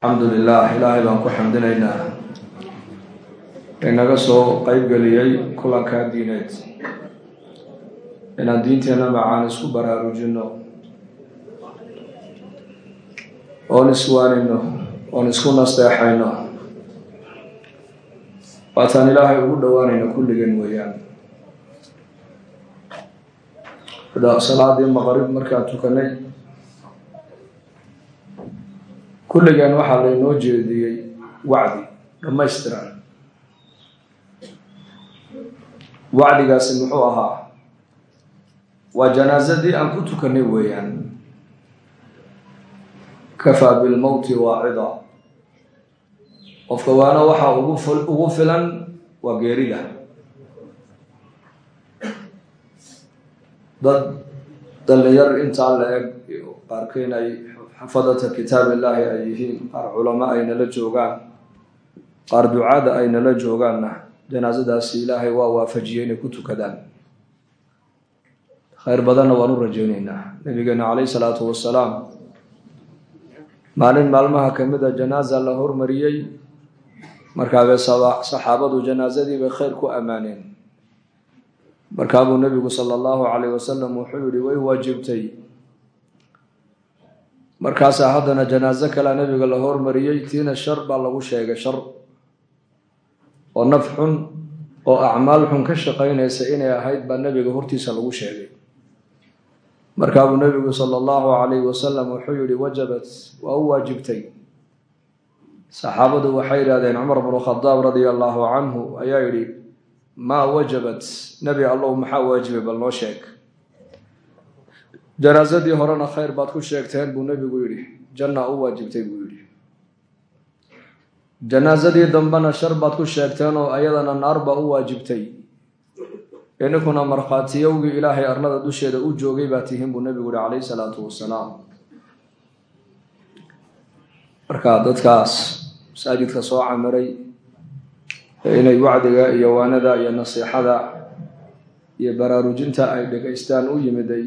alxamdu lilah ilaahay baan ku xamdinaynaa inaga soo qeybgeliyey kulankaa diineed. Inaan diinteenna macaan isku baraarujinno. Oon iswaanino oon isku nasteexayno. Waataan ilaahay ugu dhowaanayno kulligeen weeyaan. Salaadii maqrib markaan tukanay kulligeen waxaa laynoo jeediyey wacdi dhammaystiran. Wacdigaasi muxuu ahaa waa janaasadii aan ku tukanay weeyaan. Kafaa bilmowti waacida. Qofka waana waxaa ugu ugu filan waa geerida. Dad dhallinyar intaa la eg qaarkeyn ay xafadata kitaab illaahi ay yihiin qaar culamo ay nala joogaan qaar ducaada ay nala joogaanna janaasadaasi ilaahay waa waafajiyey inay ku tukadaan. Khayr badanna waan u rajaynaynaa. Nabigeena calayhi salaatu wasalaam maalin maalmaha ka mid a janaasa la hormariyey markaabay saxaabadu janaasadii bay khayr ku ammaaneen. Markaabuu nebigu sala allahu calayh wasalam wuxuu yihi way waajibtay markaasaa haddana janaaso kalea nebiga la hormariyey tiina shar baa lagu sheegay shar oo naf xun oo acmaal xun ka shaqaynaysa inay ahayd baa nebiga hortiisa lagu sheegay. Markaabuu nebigu sala allahu calayhi wasalam wuxuu yihi wajabat waa u waajibtay. Saxaabadu waxay yidhahdeen cumar bnu khadaab radia allahu canhu ayaa yidhi maa wajabat nebi allow maxaa waajibay bal noo sheeg janaasadii horena khayr baad ku sheegteen buu nebigu yidhi janna u waajibtay buu yidhi janaasadii dambena shar baad ku sheegteen oo ayadana naar baa u waajibtay ininkuna markhaatiyowgii ilaahay arlada dusheeda u joogay baa tihiin buu nebigu yihi calayhi salaatu wasalaam marka dadkaas masaajidka soo camiray inay wacdiga iyo waanada iyo nasiixada iyo baraarujinta ay dhegaystaan u yimiday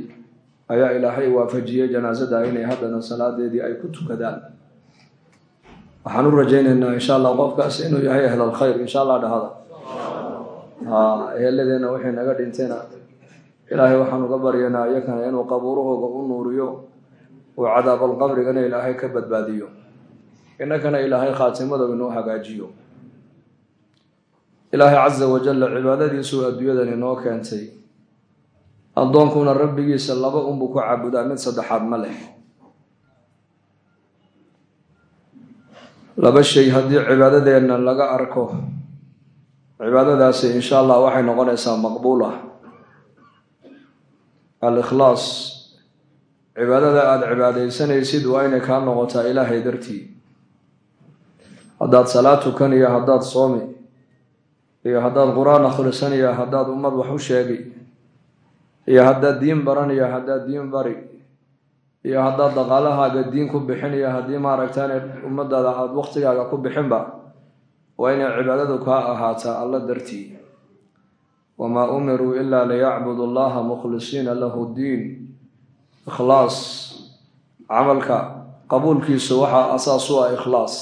ayaa ilaahay waafajiyey janaasada inay haddana salaadeedii ay ku tukadaan waxaan u rajaynaynaa insha allah qofkaas inuu yahay ahlal khayr insha allah dhahada eheladeenna wixii naga dhintayna. Ilaahay waxaan uga baryanaa iyakana inuu qabuurahooga u nuuriyo uu cadaabalqabrigana ilaahay ka badbaadiyo. Innakana ilaahay khaatimada inoo hagaajiyo. Ilaahay casa wajalla cibaadadiisuu adduunyadan inoo keentay addoonkuna rabbigiisa laba unbuu ku caabudaa mid saddexaad ma leh. Laba shay haddii cibaadadeenna laga arko cibaadadaasi insha allah waxay noqonaysaa maqbuula. Al-ikhlaas cibaadada aada cibaadaysanaysid waa inay kaa noqotaa ilaahay dartii. Haddaad salaad tukan iyo haddaad soomi iyo haddaad qur'aan akhrisan iyo haddaad ummad wax u sheegi iyo haddaad diin baran iyo haddaad diin bari iyo haddaad dhaqaalahaaga diin ku bixin iyo haddii maaragtaan ummadaada aada waqtigaaga ku bixinba waa inay cibaadadu kaa ahaataa alla dartii. Wamaa umiruu ilaa liyacbudu allaha mukhlisiina lahu ddiin ikhlaas camalka qabuulkiisu waxaa asaas u ah ikhlaas.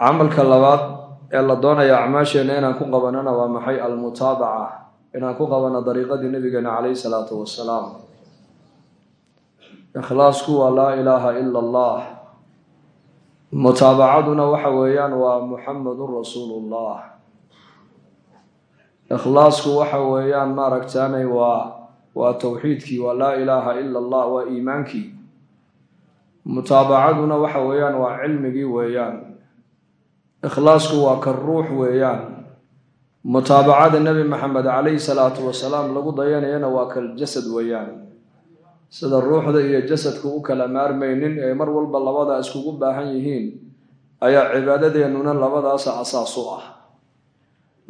Camalka labaad ee la doonaya acmaasheenna inaan ku qabanana waa maxay? Almutaabaca inaan ku qabano dariiqadii nabigeena calayhi salaatu wasalaam. Ikhlaasku waa laa ilaaha ila allah mutaabacaduna waxa weeyaan waa muxamedun rasuulullah. Ikhlaasku waxa weeyaan maaragtaanay waa waa towxiidkii waa laa ilaaha ila allah waa iimaankii. Mutaabacaduna waxa weeyaan waa cilmigii weeyaan. Ikhlaasku waa ka ruux weeyaan mutaabacada nebi maxamed calayhi salaatu wasalaam lagu dayanayana waa kaljasad weeyaan. sida ruuxda iyo jasadku u kala maarmaynin ee mar walba labada iskugu baahan yihiin ayaa cibaadadeennuna labadaasa asaas u ah.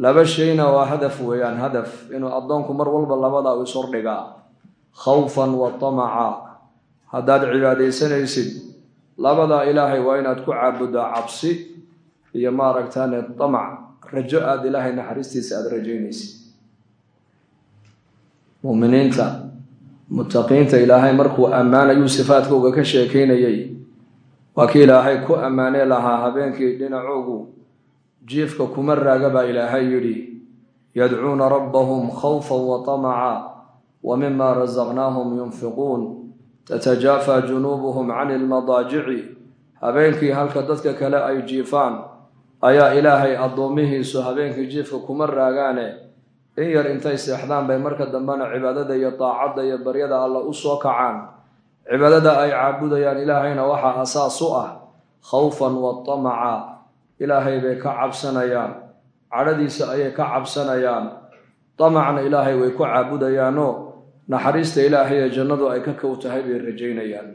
laba shayna waa hadaf weeyaan hadaf inuu addoonku mar walba labadaa u ishordhigaa khawfan wa tamaca. haddaad cibaadaysanaysid labadaa ilaahay waa inaad ku caabuddaa cabsi iyo maaragtaane tamac rajo aada ilaahay naxariistiisa aada rajaynaysid. Muminiinta muttaqiinta ilaahay markuu ammaanayuu sifaadkooga ka sheekaynayay waa kii ilaahay ku ammaanee lahaa habeenkii dhinacoogu jiifka kuma raaga baa ilaahay yidhi yadcuuna rabbahum khawfan wa tamaca wa mima rasaqnaahum yunfiquun. Tatajaafa junuubuhum cani ilmadaajici habeenkii halka dadka kale ay jiifaan ayaa ilaahay addoomihiisu habeenkii jiifka kuma raagaane. In yar intay seexdaan bay marka dambena cibaadada iyo daacadda iyo baryada alla u soo kacaan. Cibaadada ay caabudayaan ilaahayna waxaa asaas u ah khawfan wa tamaca. Ilaahay bay ka cabsanayaan. Cadhadiisa ayay ka cabsanayaan. Damacna ilaahay way ku caabudayaanoo naxariista ilaahay ee jannadu ay ka kow tahay bay rajaynayaan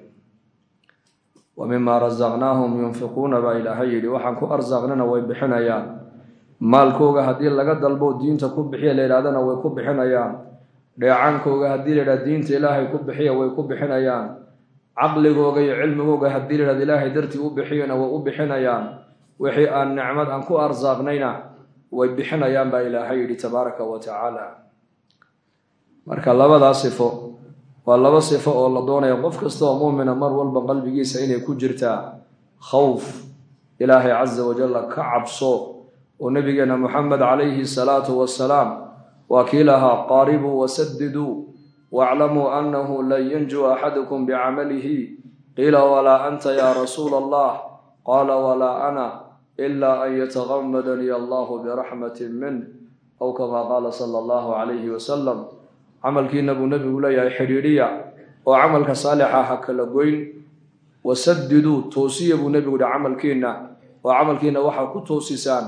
wa mima rasaqnaahum yunfiquuna baa ilaahay yidhi waxaan ku arsaaqnana way bixinayaan maalkooga haddii laga dalbo diinta ku bixiya la yidhahdana way ku bixinayaan dheecaankooga haddii la yidhahda diinta ilaahay ku bixiya way ku bixinayaan caqligooga iyo cilmigooga haddii la yidhahda ilaahay dartii u bixiyana way u bixinayaan wixii aan nicmad aan ku arsaaqnayna way bixinayaan baa ilaahay yidhi tabaaraka wa tacaala marka labadaa sifo waa laba sifo oo la doonaya qof kasta oo muumina mar walba qalbigiisa inay ku jirtaa khawf ilaahay casa wajalla ka cabso oo nabigeena moxamed calayhi salaatu wasalaam waa kii lahaa qaaribuu wasadiduu waaclamuu annahu lan yanjuu axadukum bicamalihi qiila walaa anta yaa rasuula allah qaala walaa ana ila an yatagamadanii allahu biraxmatin minh aw kamaa qaala sala allahu calayhi wasalam camalkiina buu nebigu leeyahay xidhiidhiya oo camalka saalixa ha kala goyn. Wasadiduu toosiya buu nebigu yihi camalkiina oo camalkiina waxaa ku toosisaan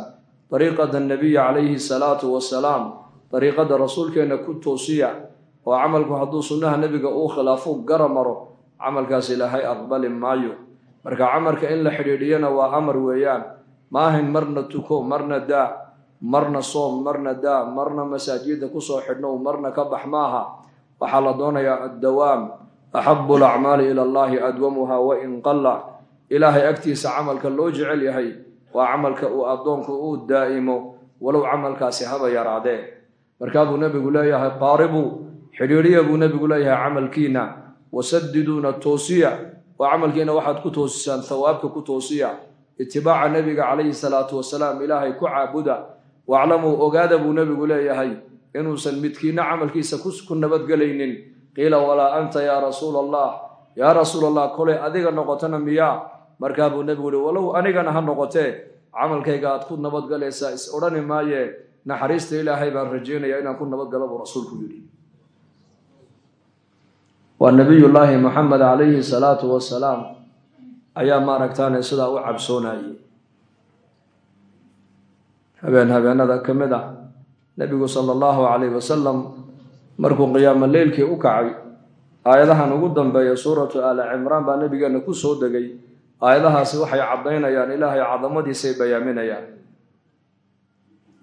dariiqada nabiyi calayhi salaatu wasalaam dariiqada rasuulkeenna ku toosiya oo camalku hadduu sunnaha nebiga uu khilaafo gara maro camalkaas ilaahay aqbali maayo. Marka camalka in la xidhiidhiyana waa amar weeyaan ma ahayn marna tuko marna daa marna soom marna daa marna masaajidda ku soo xidhnow marna ka bax maaha. Waxaa la doonayaa addawaam. Axabu alacmaali ila allahi adwamuha wa in qalla. Ilaahay agtiisa camalka loo jecel yahay waa camalka uu addoonku uu daa'imo. Walow camalkaasi haba yaraadee. Markaa buu nebigu leeyahay qaaribuu xidhiidhiya buu nebigu leeyahay camalkiina. Wasadiduuna toosiya. Oo camalkiina waxaad ku toosisaan thawaabka ku toosiya. Itibaaca nebiga calayhi salaatu wasalaam ilaahay ku caabuda waclamuu ogaada buu nebigu leeyahay inuusan midkiina camalkiisa ku nabadgelaynin. Qiila walaa anta yaa rasuula allah yaa rasuul allah kolay adiga noqotona miyaa? Markaa buu nebigu yihi walow anigana ha noqotee camalkayga aad ku nabadgalaysaa is odhani maaye naxariista ilaahay baan rajaynaya inaan ku nabadgalo buu rasuulku yidhi. Waa nabiyullaahi moxamed calayhi salaatu wasalaam ayaa maaragtaane sidaa u cabsoonayay habeen habeenada ka mid ah nebigu sala allahu calayh wasalam markuu qiyaamo leylkii u kacay aayadahan ugu dambeeya suuratu aali cimraan baa nebigeenna ku soo degay. Aayadahaasi waxay caddaynayaan ilaahay cadamadiisay bayaaminayaan.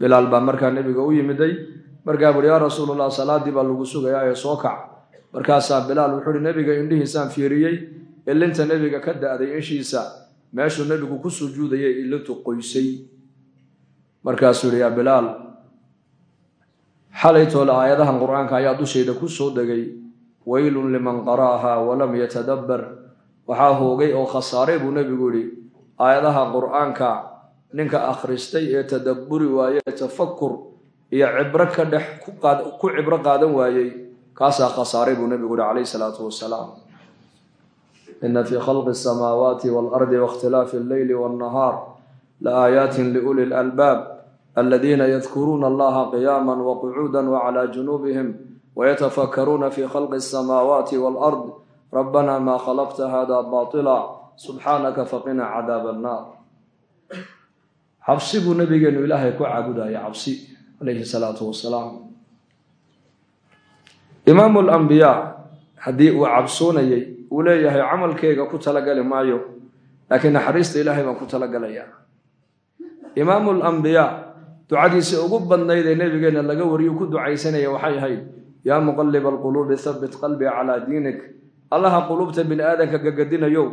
Bilaal baa markaa nebiga u yimiday markaa buuhi yaa rasuulallah salaaddii baa lagu sugayaa ee soo kac. Markaasaa bilaal wuxuu uhi nebiga indhihiisaan fiiriyey ilinta nebiga ka da'day ishiisa meeshuu nebigu ku sujuudayay ilintu qoysay markaasuu yihi yaa bilaal xalay toole aayadahan qur'aanka ayaa dushayda ku soo degay. Weylun liman qara'ahaa walam yatadabbar. Waxaa hoogay oo khasaaray buu nebigu yidhi aayadaha qur'aanka ninka akhristay ee tadabburi waaye tafakur iyo cibro ka dhex ku cibro qaadan waayey kaasaa khasaaray buu nebigu yihi calayhi salaatu wasalaam. Ina fii khalqi asamaawaati waalardi waاkhtilaafi alleyli waannahaar laaaayaatin liuli lalbaab aladiina yadkuruuna allaha qiyaama waqucuuda wacla junuubihim wayatafakkaruuna fi khalqi asamaawaati waalard rabbana maa khalaqta hada baatila subxaanaka faqina cadaaba annaar cabsi buu nabigeenu ilaahay ku caabudaya cabsi calayhi salaatu wasalaam imaamu alambiyaa haddii uu cabsoonayay uu leeyahay camalkeyga ku talagali maayo laakiin naxariista ilaahay baan ku talagalayaa imaamu alambiyaa ducadiisa ugu badnayd ee nebigeenna laga wariyo ku ducaysanaya waxay ahayd yaa muqaliba alquluubi habbit qalbii calaa diinik. Allaha quluubta bini aadanka gagadinayo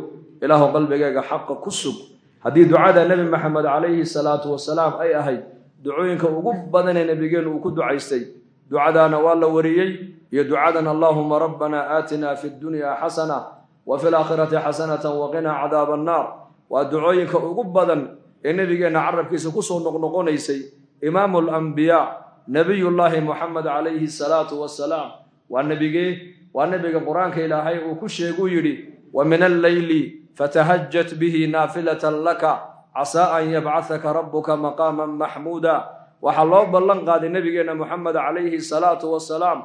ilaahu qalbigayga xaqa ku sug. Haddii ducada nebi maxamed calayhi salaatu wasalaam ay ahayd ducooyinka ugu badanee nebigeennu uu ku ducaystay ducadaana waa la wariyey iyo ducadan allaahuma rabbana aatina fi ddunyaa xasana wa fi laakhirati xasanatan waqinaa cadaaba annaar. Waa ducooyinka ugu badan ee nebigeenna carabkiisa ku soo noqnoqonaysay imaamu alambiyaa nebiyullaahi moxamed calayhi salaatu wasalaam waa nebigee waa nebiga qur'aanka ilaahay uu ku sheeguu yidhi wa min alleyli fatahajat bihi naafilatan laka casaa an yabcahaka rabbuka maqaaman maxmuuda waxaa loo ballan qaaday nebigeenna moxamed calayhi salaatu wasalaam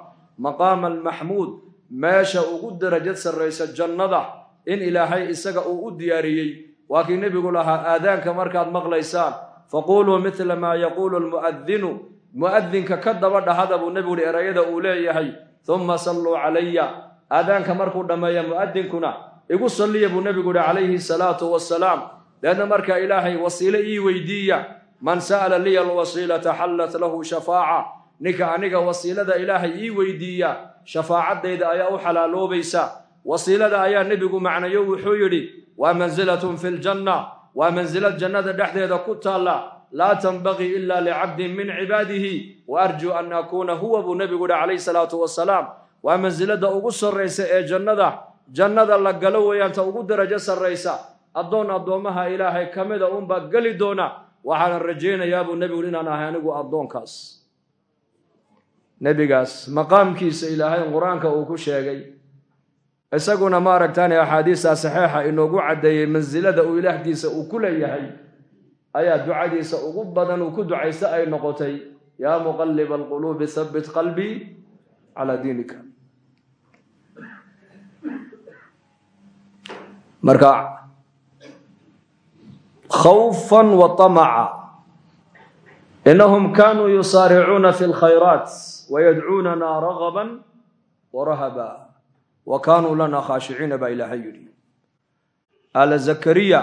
maqaaman maxmuud meesha ugu darajad sarraysa jannada in ilaahay isaga uu u diyaariyey. Waa kii nebigu lahaa aadaanka markaad maqlaysaan faquuluu midla maa yaquulu lmu'adinu mu'adinka ka daba dhahada buu nebigu hi erayada uu leeyahay uma salluu calaya aadaanka markuu dhammeeya mu'adinkuna igu salliya buu nebigu hi calayhi salaatu wasalaam deedna markaa ilaahay wasiile ii weydiiya man sa'ala liya alwasiilata xallat lahu shafaaca. Ninka aniga wasiilada ilaahay ii weydiiya shafaacaddayda ayaa u xalaaloobaysa wasiilada ayaa nebigu macnayo wuxuu yidhi waa mansilatun fi ljanna waa mansilad jannada dhexdeeda ku taalla laa tanbagii ila licabdin min cibaadihi wa arjuu an akuuna huwa buu nebigu yihi calayhi salaatu wasalaam waa mansilada ugu sarraysa ee jannada jannada la galo weeyaanta ugu darajo sarraysa. Addoon addoommaha ilaahay ka mida unbaa geli doona waxaanan rajaynayaa buu nebigu inaan ahay anigu addoonkaas. Nebigaas maqaamkiisa ilaahay qur'aanka uu ku sheegay isaguna ma aragtaane axaadiista saxiixa inoogu caddeeyey mansilada uu ilaahdiisa uu ku leeyahay ayaa ducadiisa ugu badan uu ku ducaysta ay noqotay yaa muqaliba alquluubi habbit qalbii calaa diinika. Marka khawfan wa tamaca inahum kanuu yusaaricuuna fi lkhayraat wayadcuunana ragaban warahaba wa kaanuu lana khaashiciina baa ilaahay yidhi. Aala zakariya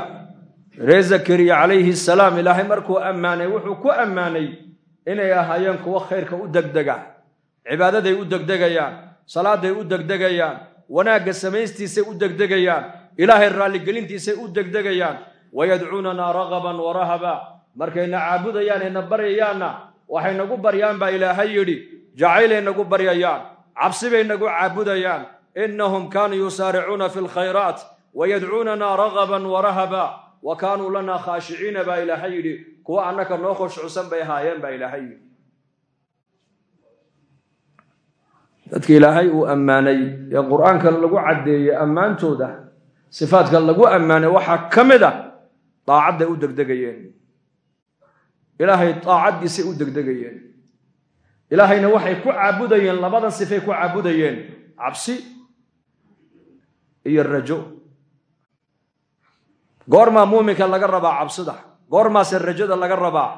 ree zakariya calayhi salaam ilaahay markuu ammaanay wuxuu ku ammaanay inay ahaayeen kuwo khayrka u degdega cibaadaday u degdegayaan salaaday u degdegayaan wanaagga samaystiisay u degdegayaan ilaahay raalligelintiisay u degdegayaan. Wayadcuunana ragaban warahaba markayna caabudayaan ayna baryayaanna waxay nagu baryaan baa ilaahay yidhi. Jacaylay nagu baryayaan cabsi bay nagu caabudayaan inahum kaanuu yusaaricuuna fi lkhayraat wayadcuunana ragaban warahaba wa kaanuu lana khaashiciina baa ilaahay yidhi kuwa annaka noo khushucsan bay ahaayeen baa ilaahay yidhi dadka ilaahay uu ammaanay ee qur'aanka lagu caddeeyey ammaantooda sifaadka lagu ammaanay waxaa ka mid a daacadday u degdegayeen ilaahay daacaddiisay u degdegayeen ilaahayna waxay ku caabudayeen labada sifay ku caabudayeen cabsi iyo rajo. Goormaa muuminka laga rabaa cabsida. Goormaase rajada laga rabaa.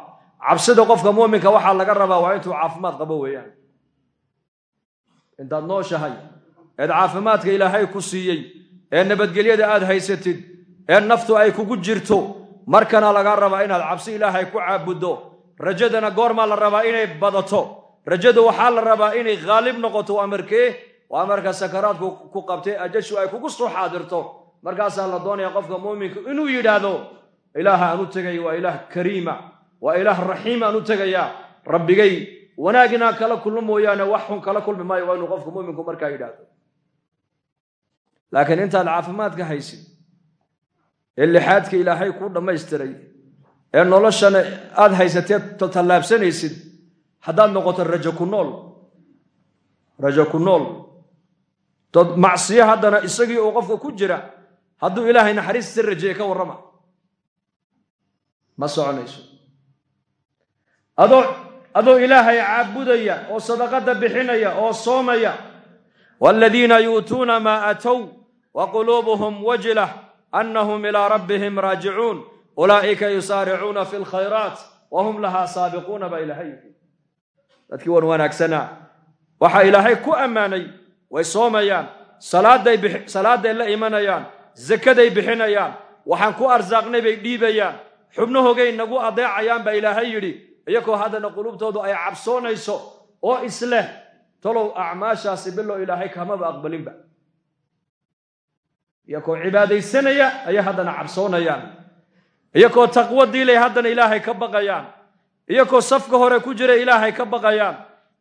Cabsida qofka muuminka waxaa laga rabaa waa intuu caafimaad qabo weeyaan. Intaad nooshahay eed caafimaadka ilaahay ku siiyey ee nabadgelyada aad haysatid ee naftu ay kugu jirto markana lagaa rabaa inaad cabsi ilaahay ku caabuddo rajadana goormaa la rabaa inay badato. Rajadu waxaa la rabaa inay khaalib noqoto waa markee waa marka sakaraadku ku qabtay ajashu ay kugu soo xaadirto. Markaasaa la doonaya qofka muuminku inuu yidhaahdo ilaaha aan u waa ilaah kariima waa ilaah raxiim aan u tegayaa. Rabbigay wanaag inaan kala kulmo mooyaane wax xun kala kulmi maayo waa inuu qofka muuminku markaa yidhaahdo. Laakiin intaad caafimaadka haysid ee lixaadka ilaahay kuu dhammaystiray ee noloshana aad haysateed tallaabsanaysid haddaad noqoto rajo ku nool rajo ku nool dad macsiyo haddana isagii uu qofka ku jira hadduu ilaahay naxariista rajeeye ka warrama. Ma soconayso. Adoo ilaahay caabudaya oo sadaqada bixinaya oo soomaya waaladiina yu'tuuna maa aatow wa quluubuhum wajilah annahum ilaa rabbihim raajicuun ulaa'ika yusaaricuuna fi lkhayraat wa hum lahaa saabiquuna baa ilaahay yidhi. Dadkii wan wanaagsanaa waxaa ilaahay ku ammaanay way soomayaan salaaday la imanayaan zakaday bixinayaan waxaan ku arsaaqnay bay dhiibayaan. Xubnahoogay nagu adeecayaan baa ilaahay yidhi iyagoo haddana qulubtoodu ay cabsoonayso oo isleh talow acmaashaasi bilow ilaahay kamaba aqbalinba. Iyagoo cibaadaysanaya ayay haddana cabsoonayaan. Iyagoo taqwo diilay haddana ilaahay ka baqayaan. Iyagoo safka hore ku jira ilaahay ka baqayaan.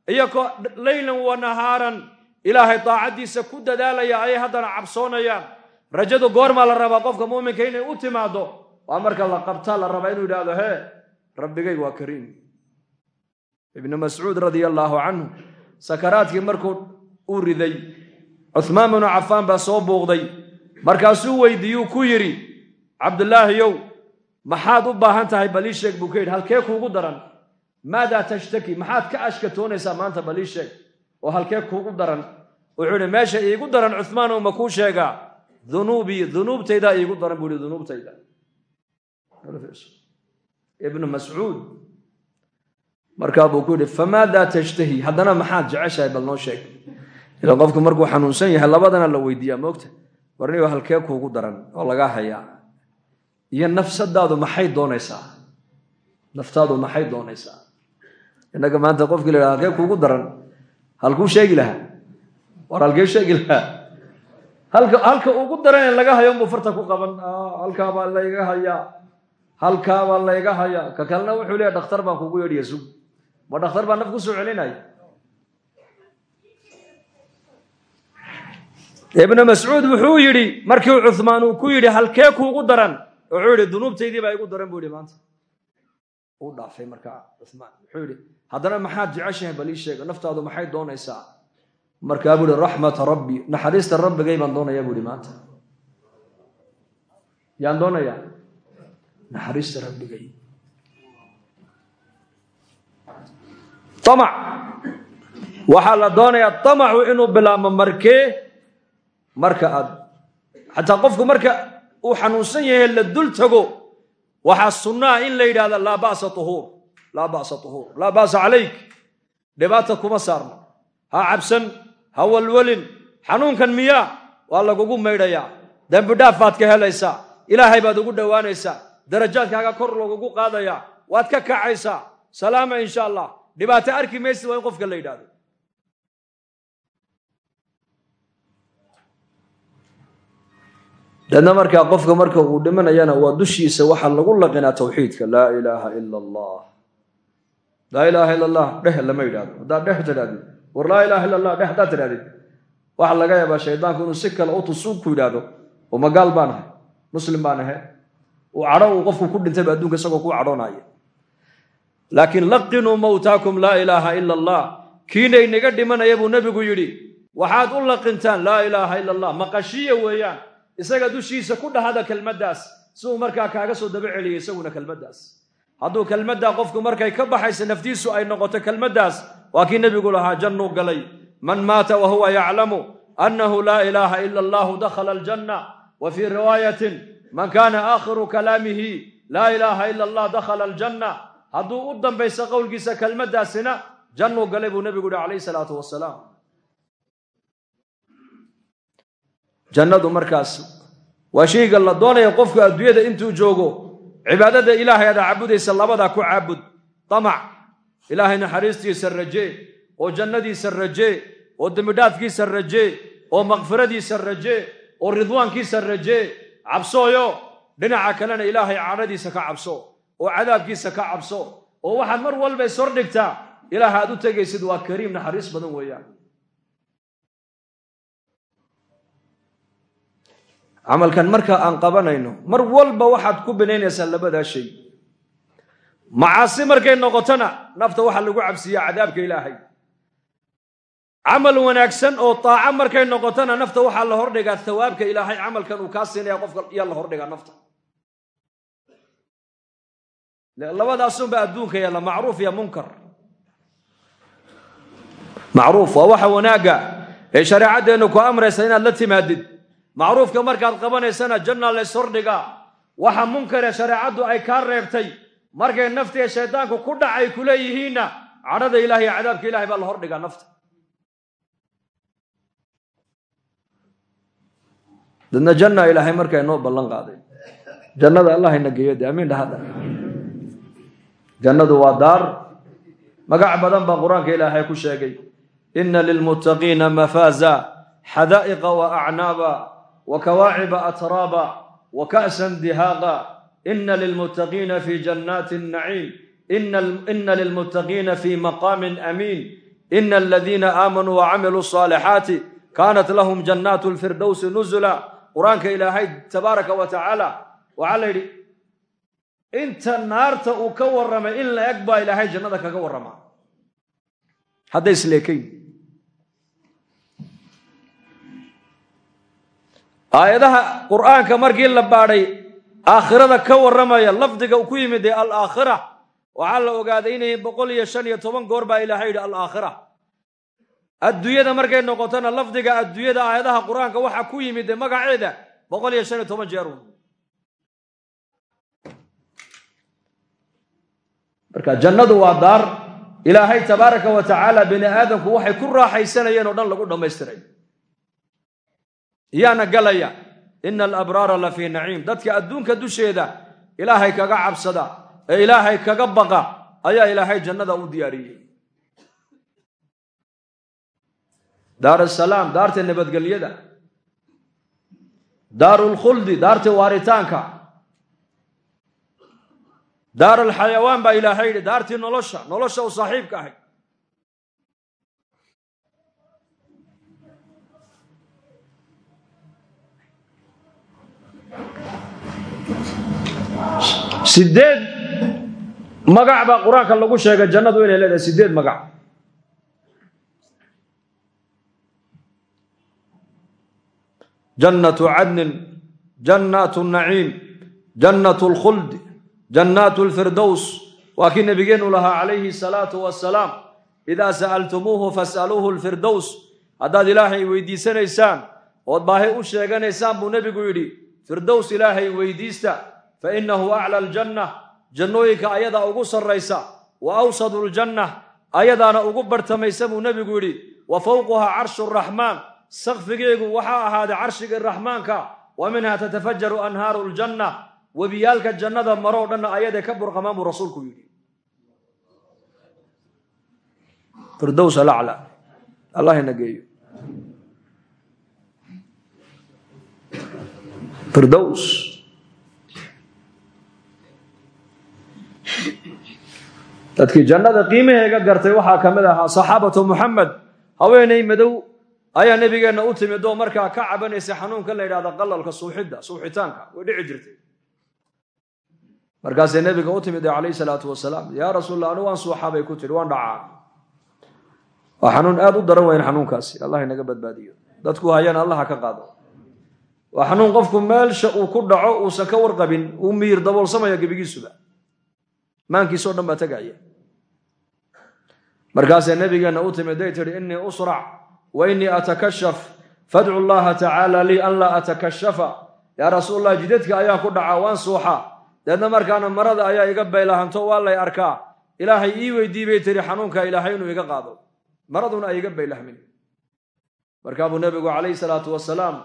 Iyagoo laylan wa nahaaran ilaahay daacaddiisa ku dadaalaya ayay haddana cabsoonayaan. Rajadu goormaa la rabaa qofka muuminka inay u timaado waa marka la qabtaa la rabaa inuu yidhaahdo hee rabbigay waa kariim. Ibnu mascuud radia allaahu canhu sakaraadkii markuu u riday cuhmaan binu cafaan baa soo buuqday. Markaasuu weydiiyuu ku yidhi cabdulaahiyow maxaad u baahan tahay balii sheeg buu ka yidhi halkee kuugu daran? Maadaa tashtaki? Maxaad ka ashkatoonaysaa maanta balii sheeg oo halkee kuugu daran wuxuu yidhi meesha iigu daran cuhmaanow ma kuu sheegaa. Dunuubii dunuubtaydaa iigu daran buu yidhi dunuubtayda. Ibnu mascuud markaa ku yidhi famaadaa tashtahi haddana maxaad jeceshahay bal noo sheeg. Ila qofku markuu xanuunsan yahay labadana la weydiiyaa moogta warniyo halkee kuugu daran oo lagaa hayaa. Iyo nafsadaadu maxay doonaysaa? Naftaadu maxay doonaysaa? Innaga maanta qofkii la yidhaha kuugu daran halkuu sheegi lahaa. War halkee sheegi lahaa. Halka ugu daran ee laga hayo unbuu farta ku qaban. Halkaabaa layga hayaa halkaabaa layga hayaa ka kalena wuxuu leeyahy dhakhtar baan kugu yeedhiya sug ma dhakhtar baa naf ku soo celinaya ibnu mascuud wuxuu yidhi markii cuhmaan uu ku yidhi halkee kuugu daran? Wuxuu yidhi dunuubtaydii baa igu daran buu yidhi maanta. Uu dhaafay markaa cuhmaan wuxuu yidhi haddana maxaad jeceshahay bal ii sheega naftaadu maxay doonaysaa? Markaa buu ihi raxmata rabbi. Naxariista rabbigay baan doonayaa buu ihi maanta. Yaan doonayaa? Naxariista rabbigay. Amac waxaa la doonayaa amacu inuu bilaabmo markee marka aad xataa qofku marka uu xanuunsan yahay la dul tago waxaa sunnaa in la yidhahda laa ba'sa uhuur laa ba'sa uhuur laa ba'sa calayk. Dhibaata kuma saarno. Ha cabsan ha walwalin xanuunkan miyaa waa lagugu maydhayaa. Dembi dhaaf baad ka helaysaa. Ilaahay baad ugu dhowaanaysaa. Darajaadkaaga kor lagugu qaadayaa. Waad ka kacaysaa. Salaama insha allah. Dhibaato arki maysid waa in qofka la yidhahdo deedna markaa qofka marka uu dhimanayana waa dushiisa waxaa lagu laqinaa tawxiidka. Laa ilaaha ila allah laa ilaaha ila allah dheh lama yidhahdo haddaad dheh tidhahdid war laa ilaaha illa allah dheh haddaad tidhahdid waxaa laga yaabaa shaydaanku inuu si kale u tusuug ku yidhaahdo oo magaal baan ahay muslim baan ahay uu cadho uu qofku ku dhintayba adduunka isagoo ku cadhoonaya. Laakiin laqinuu mawtaakum laa ilaaha ila allah kiina dhimanaya buu nebigu yidhi waxaad u laqintaan laa ilaaha ila allah maqashiya weeyaan isaga dushiisa ku dhahada kelmaddaas si uu markaa kaaga soo daba celiyay isaguna kelmaddaas hadduu kelmaddaa qofku markay ka baxaysa naftiisu ay noqoto kelmaddaas waa kii nebigu lahaa jannuu galay. Man maata wa huwa yaclamu annahu laa ilaaha ila allahu dakhala aljanna. Wa fii riwaayatin man kaana aakhiru kalaamihi laa ilaaha ila allah dakhala aljanna. Hadduu u dambaysa qowlkiisa kelmaddaasina jannuu galay buu nebigu yihi calayhi salaatu wasalaam jannadu markaas waa shayga la doonaya qofku adduunyada intuu joogo cibaadada ilaahay aad caabudaysa labadaa ku caabud damac ilaahay naxariistiisa rajee oo jannadiisa rajee oo dembidhaafkiisa rajee oo makfiradiisa rajee oo ridwaankiisa rajee cabsooyo. Dhinaca kalena ilaahay cadhadiisa ka cabso oo cadaabkiisa ka cabso oo waxaad mar walba ishordhigtaa ilaaha aad u tegaysid waa kariim naxariis badan weeyaan camalkan marka aan qabanayno mar walba waxaad ku binaynaysaa labadaa shay. Macaasi markay noqotona nafta waxaa lagu cabsiiyaa cadaabka ilaahay. Camal wanaagsan oo taaco markay noqotona nafta waxaa la hordhigaa thawaabka ilaahay camalkan uu kaa siinaya qofka yaa la hordhigaa nafta. Labadaasunba adduunka yaalla macruuf iyo munkar. Macruuf waa waxa wanaagga ee shareecaddeennu ku amraysa inaad la timaadid macruufka markaad qabanaysana janna hordhigaa waxa munkare shareecaddu ay kaa reebtay. Markay naftiga shaydaanku ku dhacay ku leeyihiinna cadhada ilahi iyo cadaabka ilahay baa la hordhigaa nafta. Dadna janna ilaahay markaa inoo ballan qaaday jannada allah ina geeyo amiin dhahada jannadu waa daar. Magac badan baa qur'aanka ilaahay ku sheegay. Ina lilmuttaqiina mafaaza xadaa'iqa wa acnaaba wakawaaciba atraaba wakasan dihaaqa ina lilmuttaqiina fi jannaati naciim ina lilmuttaqiina fi maqaamin amiin ina aladiina aamanuu wacamiluu saalixaati kaanat lahum jannaatu lfirdowsi nuzula qur'aanka ilaahay tabaaraka wa tacaala waxaa la yidhi inta naarta uu ka warramay in la eg baa ilaahay jannada kaga warramaa hadday isleekayn aayadaha qur'aanka markii la baadhay aakhirada ka warramaya lafdiga ku yimid ee alaakhira waxaa la ogaaday inay boqol iyo ilaahay yidhi alaakhira. Adduunyada markay noqotona lafdiga adduunyada aayadaha qur'aanka waxaa ku yimid ee magaceeda boqol iyo shan iyo toban jeerun marka jannadu waa daar. Ilaahay tabaaraka wa tacaala bini aadamku waxay ku raaxaysanayeen oo dhan lagu dhammaystiray yaana galaya ina alabraara la fii naciim dadka adduunka dusheeda ilaahay kaga cabsada ee ilaahay kaga baqa ayaa ilaahay jannada u diyaariyey. Daar asalaam daarta nabadgelyada. Daarulkhuldi daarta waaritaanka. Daar alxayawaan baa ilaahay yidhi daartii nolosha nolosha u saaxiibka ahay sideed magac baa qur'aanka lagu sheegay jannadu inay leedahay sideed magac. Jannatu cadnin jannatu naciim jannatu lkhuldi jannaatu lfirdows waa kii nabigeenu lahaa calayhi salaatu wasalaam idaa sa'altumuuhu fas'aluuhu lfirdows haddaad ilaahay weydiisanaysaan ood baahi u sheeganaysaan buu nebigu yidhi firdows ilaahay weydiista fa innahu acla aljanna jannooyinka ayadaa ugu sarraysa wa awsadu ljanna ayadaana ugu bartamaysa buu nebigu yidhi wa fowquhaa carshu raxmaan sakfigeegu waxaa ahaaday carshigii raxmaanka wa minha tatafajaru anhaaru ljanna webiyaalka jannada maroo dhanna ayadee ka burqamaan buu rasuulku yidhi firdows alacla allah ina geeyo firdows dadkii jannada qiimaheega gartay waxaa ka mid ahaa saxaabatu muxamed haweenay madow ayaa nebigeenna u timid oo markaa ka cabanaysay xanuunka la yidhahda qalalka suuxidda suuxitaanka. Way dhici jirtay. Markaasay nebiga u timid calayhi salaatu wasalaam yaa rasuulla anu waan suuxaa ku tidhi waan dhacaa. Waa xanuun aad u daran weyn xanuunkaasi. Allah inaga badbaadiyo. Dadku hayaan allaha ka qaado. Waa xanuun qofku meelsha uu ku dhaco uusan ka warqabin uu miyir daboolsamaya gebigiisuba. Maankiisao dhan baa tegaya markaasay nebigeenna u timid day tidhi innii usrac wa innii atakashaf. Fadcu llaha tacaala lii an laa atakashafa. Yaa rasuulallah jidadka ayaan ku dhacaa waan suuxaa deedna markaana marada ayaa iga baylahanto waa lay arkaa. Ilaahay ii weydii bay tidhi xanuunka ilaahay inuu iga qaado. Maraduna ay iga baylahmin markaa nebigu calayhi salaatu wasalaam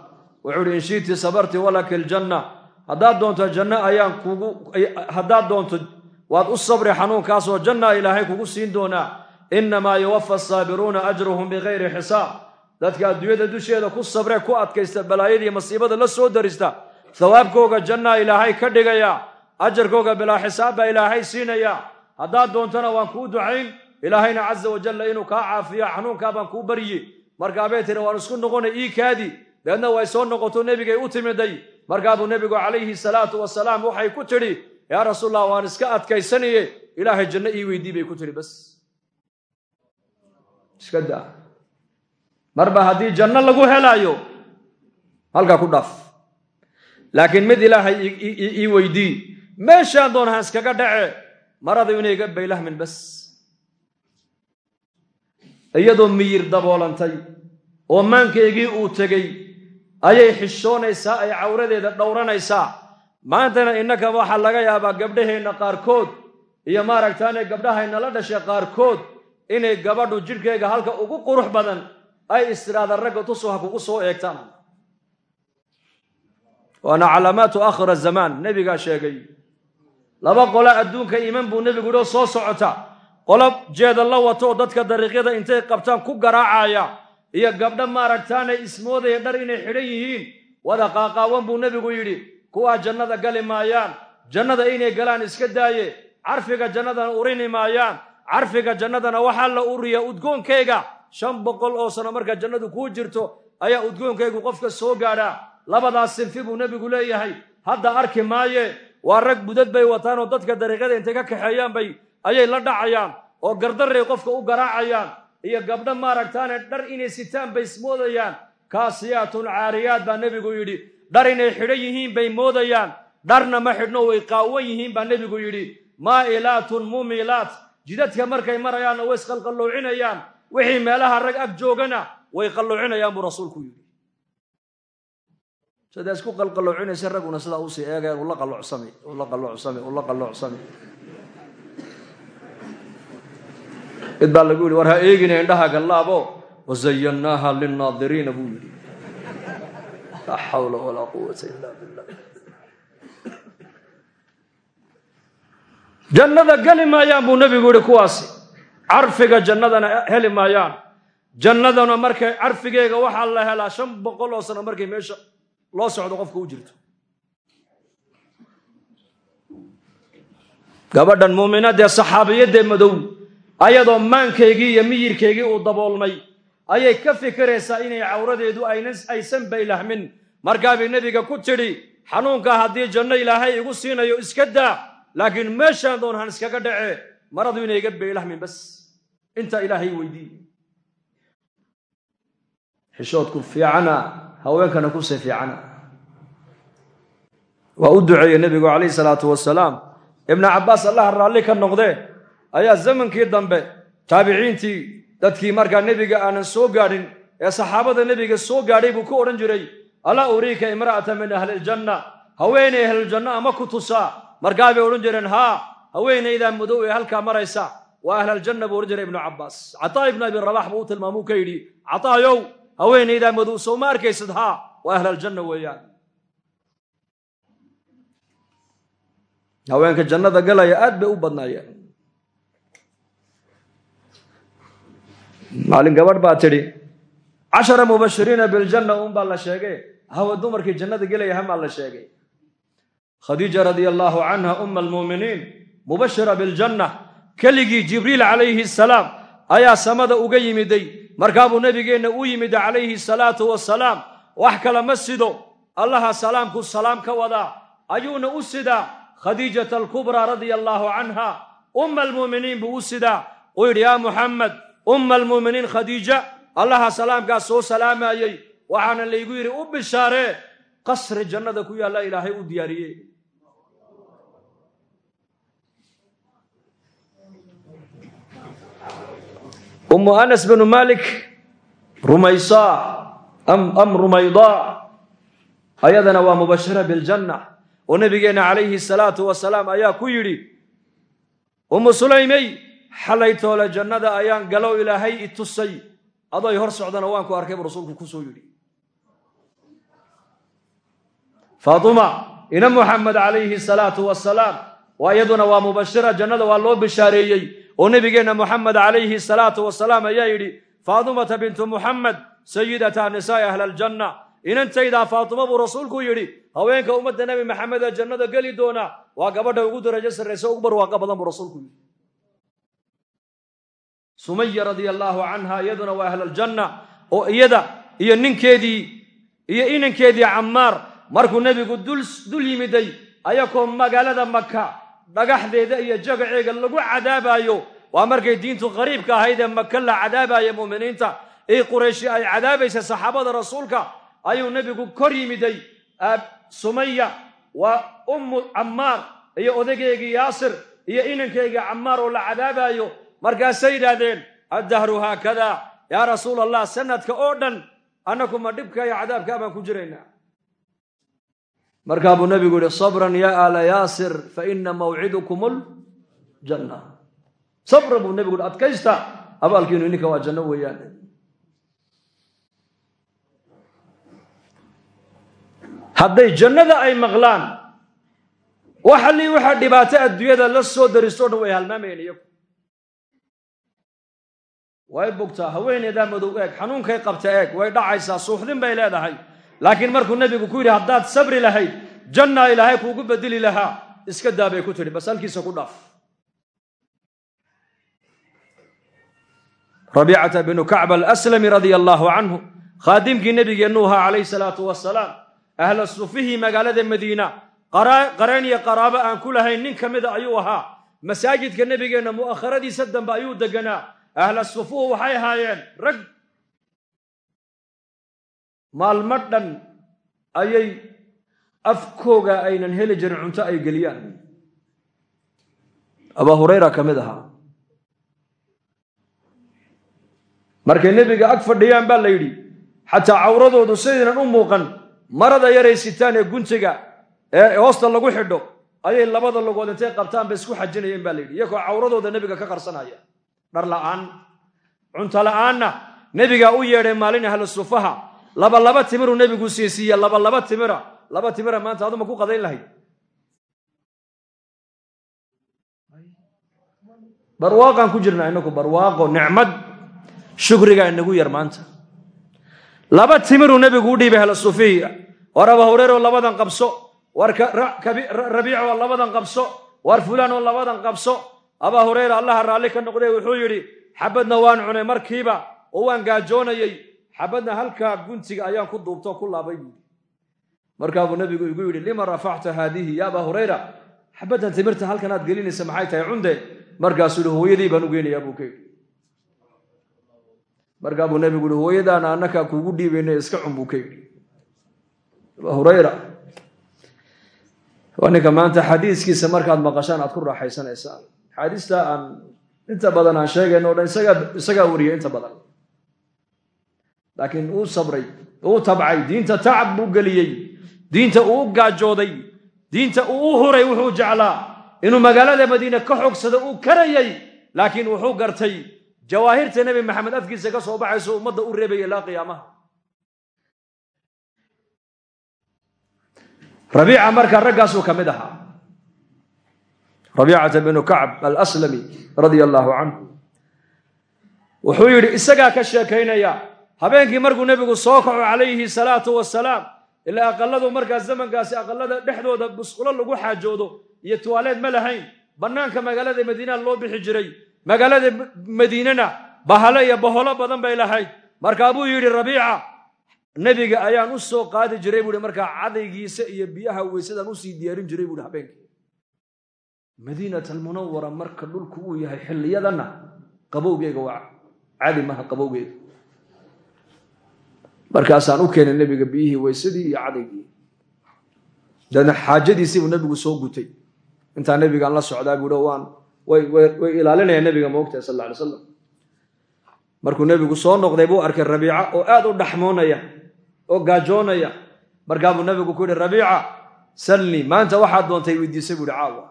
wuxuu uhi in shiiti sabarti walaka aljanna. Haddaad doonto janno ayaan kugu haddaad doonto waad u sabri xanuunkaasoo jannaa ilaahay kugu siin doonaa innamaa yuwafa asaabiruuna ajruhum bikayri xisaab dadka adduunyada dusheeda ku sabree ku adkaysta balaayadii masiibada la soo darista. Hawaabkooga jannaa ilaahay ka dhigaya ajarkooga bilaa xisaab ilaahay siinaya haddaad doontona waan kuu ducayn. Ilaahayna caza wajalla inuu kaa caafiya xanuunkaa baan kuu baryi. Markaabay tiri waan isku noqonay ii kaadi. Deedna way soo noqoto nebigay u timiday. Markaabuu nebigu calayhi salaatu wasalaam waxay ku tidhi yaa rasuulallah waan iska adkaysanaye ilaahay janno ii weydii bay ku tidhi bas iska daa. Marba haddii janno lagu helaayo halkaa ku dhaaf. Laakiin mid ilaahay ii weydii meeshaan doon ha iskaga dhace maradu inay ga baylahmin bas iyadoo miyir daboolantay oo maankeygii uu tegey ayay xishoonaysaa ay cawradeeda dhowranaysaa. Maantana innaka waxaa laga yaabaa gabdhaheenna qaarkood iyo maaragtaane gabdhahaynala dhashay qaarkood inay gabadhu jidhkayga halka ugu qurux badan ay istiraada ragga tusu ha kugu soo eegtaan. Waana calaamaatu akhira zamaan nebigaa sheegay. Laba qole adduunka iman buu nebigu yidhi oo soo socota. Qolo jeeda la wato dadka dariiqyada intay qabtaan ku garaacaya. Iyo gabdho maaragtaanay ismoodaya dhar inay xidhan yihiin. Wada qaaqaawan buu nebigu yidhi kuwaa jannada gali maayaan? Jannada inay galaan iska daaye? Carfiga jannadana urini maayaan carfiga jannadana waxaa la uriya udgoonkayga. Shan boqol oo sano markaa jannadu kuu jirto ayaa udgoonkaygu qofka soo gaadhaa labadaas sinfi buu nebigu leeyahay. Hadda arki maaye waa rag budad bay wataan oo dadka dariiqada intay ka kaxeeyaan bay ayay la dhacayaan oo gardaray qofka u garaacayaan. Iyo gabdho maaragtaane dhar inay sitaan bay ismoodayaan kaasiyaatun caariyaad baa nebigu yidhi. Dhar inay xidhan yihiin bay moodayaan. Dharna ma xidhno way qaawan yihiin baa nebigu yidhi. Maa'ilaatun mumilaat jidadka markay marayaanna way isqalqalloocinayaan wixii meelaha rag ag joogana way qalloocinayaan buu rasuulku yidhi. Sidaa isku qalqalloocinaysa ragguna sidaa u sii eegeen ula qalloocsamay ula qalloocsamay ula qalloocsamay mid baa lagu yidhi war ha eegina indhaha gallaabo wazayannaaha linnaadiriina buu yidhi. Laa xawla walaa quwata ila billah jannada geli maayaan buu nebigu yidhi kuwaasi. Carfiga jannadana heli maayaan. Jannadana markay carfigeega waxaa la helaa shan boqol oo sano markay meesha loo socdo qofka u jirto. Gabadhan muuminaddee saxaabiyadee madow ayadoo maankaygii iyo miyirkaygii uu daboolmay ayay ka fikiraysaa inay cawradeedu aysan baylahmin. Markaabay nebiga ku tidhi xanuunkaa haddii janno ilaahay igu siinayo iska daa laakiin meeshaan doon han iskaga dhace maradu inay iga baylahmin bas. Intaa ilaahay weydii xishoodku fiicana haweenkana ku sii fiicana. Waa u duceeye nebigu calayhi salaatu wasalaam ibnu cabbaas allaha raalli ka noqdee ayaa zamankii dambe taabiciintii dadkii markaa nebiga aanan soo gaadhin ee saxaabada nebiga soo gaadhay buu ku odhan jiray alaa uriika imra'ata min ahli iljanna haweenay ahliljanna ama ku tusaa markaa bay odhan jireen haa haweenaydaa madow ee halkaa maraysa waa ahlaljanna buu odhan jiray ibnu cabbaas. Cataa ibnu abi rabax buu u tilmaamuu ka yidhi cataayow haweenaydaa madow soo ma arkaysad haa waa ahlaljanna weeyaan. Haweenka jannada galaya aad bay u badnaayeen. Maalin gabadh baa tidhi cashara mubashiriina biljanna uunbaa la sheegay. Hawa dumarkii jannada gelaya hamaa la sheegay khadiija radia allaahu canha umma almuuminiin mubashira biljanna keligii jibriil calayhi asalaam ayaa samada uga yimiday. Markaabuu nebigeenna u yimid calayhi salaatu wasalaam wax kale ma sido. Allaha salaamku salaam ka wadaa. Ayuuna u sidaa khadiijata alkubraa radia allaahu canha umma almuuminiin buu u sidaa uu yidhi yaa muxamed umma almuuminiin khadiija allaha salaamkaas soo salaamayey waxaana laygu yidhi u bishaaree qasri jannada ku yaalla ilaahay u diyaariyey ummu anas binu malik rumaysaa am rumaydaa ayadana waa mubashira biljanna oo nebigeenna calayhi salaatu wasalaam ayaa ku yidhi ummu sulaymey xalaytoole jannada ayaan galow ilaahay i tusay. Adoy hor socdana waan ku arkay buu rasuulku ku soo yidhi. Faatuma ina muxamed calayhi salaatu wasalaam waa iyaduna waa mubashira jannada waa loo bishaareeyey oo nebigeenna muxamed calayhi salaatu wasalaam ayaa yidhi faatumata bintu muxamed sayidata nisaa'i ahli aljanna inantaydaa faatuma buu rasuulku yidhi haweenka ummadda nebi maxamed ee jannada geli doona waa gabadha ugu darajo sarraysa ugu barwaaqa badan buu rasuulku yidhi. Sumaya radia allaahu canha iyaduna waa ahlaljanna oo iyada iyo ninkeedii iyo inankeedii cammaar markuu nebigu dul yimiday ayakoo magaalada maka dhagaxdeeda iyo jagaceega lagu cadaabaayo. Waa markay diintu qariibka ahayd ee maka la cadaabaya mu'miniinta ee qurayshi ay cadaabaysa saxaabada rasuulka ayuu nebigu kor yimiday. Sumaya waa ummu cammaar iyo odaygeygii yaasir iyo inankeygii cammaar oo la cadaabaayo. Markaasay yidhaahdeen addahru haakada yaa rasuul allah sanadka oo dhan annaku ma dhibka iyo cadaabkaa baan ku jiraynaa markaa buu nebigu yihi sabran ya aala yaasir fa ina mawcidukum ljanna sabra buu nebigu yihi adkaysta. Abaalkiinu ininka waa janno weeyaan hadday jannada ay maqlaan waxalii waxaa dhibaato adduunyada la soo daristo o dhan way halmaamayeen way bugtaa haweeneydaa madow eeg xanuunkay qabta eeg way dhacaysaa suuxdin bay leedahay laakiin markuu nebigu ku yidhi haddaad sabri lahayd jannaa ilaahay kuugu bedeli lahaa. Iska daa bay ku tidhi bas halkiisa ku dhaaf. Rabiicata binu kacb alaslami radia allaahu canhu khaadimkii nebigeennu ahaa calayhi salaatu wasalaam ahla sufihii magaalada madiina qareen iyo qaraabo aan ku lahayn nin ka mida ayuu ahaa. Masaajidka nebigeenna mu'akharadiisa dambe ayuu deganaa. Ahla sufuhu waxay ahaayeen rag maalmo dhan ayay afkooga aynan heli jirin cunto ay geliyaan. Abaa hurayra ka mid ahaa. Markay nebiga ag fadhiyaan baa la yidhi xataa cawradoodu sidaynan u muuqan marada yaray sitaan ee guntiga ee hoosta lagu xidho ayay labada logood intay qabtaan ba isku xajinayeen baa la yidhi iyagoo cawradooda nebiga ka qarsanaya. Dhar la'aan cunto la'aanna nebigaa u yeedhay maalin ahlu sufaha laba laba timiruu nebigu siisiiye laba laba timira. Laba timira maanta aduma ku qadayn lahayd barwaaqaan ku jirnaa inaku barwaaqo nicmad shukrigaa inagu yar maanta. Laba timiruu nebigu u dhiibay ahla sufihi war aba hureyro labadan qabso. War rabiico labadan qabso. War fulaan oo labadan qabso. Abaa hureyra allaha raalli ka noqday wuxuu yidhi xabadna waan cunay markiiba oo waan gaajoonayey xabadna halkaa guntiga ayaan ku duubtoo ku laabay buui markaabuu nebigu igu yidhi lima rafacta haadihi ya abaa hurayra? Xabaddan timirta halkan aad gelinaysa maxay tahay cunde? Markaasuu yihi hooyadii baan u geynayaa buu ka yidhi. Markaa buu nebigu yihi hooyadaana annakaa kuugu dhiibayna iska cun buu hurayra. Waa maanta xadiiskiisa markaad maqashaan aad ku raaxaysanaysaan xaadiista aan inta badan aan sheegayno o dhan isagaa wariyay inta badan laakiin uu sabray uu tabcay diinta tacab buu geliyey diinta uu u gaajooday diinta uu u huray wuxuu jeclaa. Inuu magaalada madiine ka xogsado uu karayay laakiin wuxuu gartay jawaahirta nebi maxamed afkiisa ka soo baxayso ummadda u reebaya ilaa qiyaamaha. Rabiica markaa raggaasuu ka mid ahaa. Rabiicata binu kacb alaslami radia allaahu canhu wuxuu yidhi isagaa ka sheekaynaya habeenkii markuu nebigu soo kaco calayhi salaatu wasalaam ilaa aqalladu markaas zamankaasi aqallada dhexdooda busqulo lagu xaajoodo iyo tuwaaleed ma lahayn bannaanka magaalada madiinaa loo bixi jiray. Magaalada madiinena bahalo iyo baholo badan bay lahayd. Markaa buu yidhi rabiica nebiga ayaan u soo qaadi jiray buuhi markaa cadaygiisa iyo biyaha weysadaan u sii diyaarin jiray buuhi habeenkii madiinat almunawara marka dhulku uu yahay xilliyadanna qabowgeega waa cadi maha qabowgeega markaasaan u keenay nebiga biyihii weysadii iyo cadaygii daedna xaajadiisii buu nebigu soo gutay. Intaa nebigaan la socdaa buuhi waan way ilaalinayaan nebiga moogtahay sal alay slam markuu nebigu soo noqday buu arkay rabiica oo aad u dhaxmoonaya oo gaajoonaya. Markaa buu nebigu ku yidhi rabiica salni maanta waxaad doontay weydiisay buuhi caawa.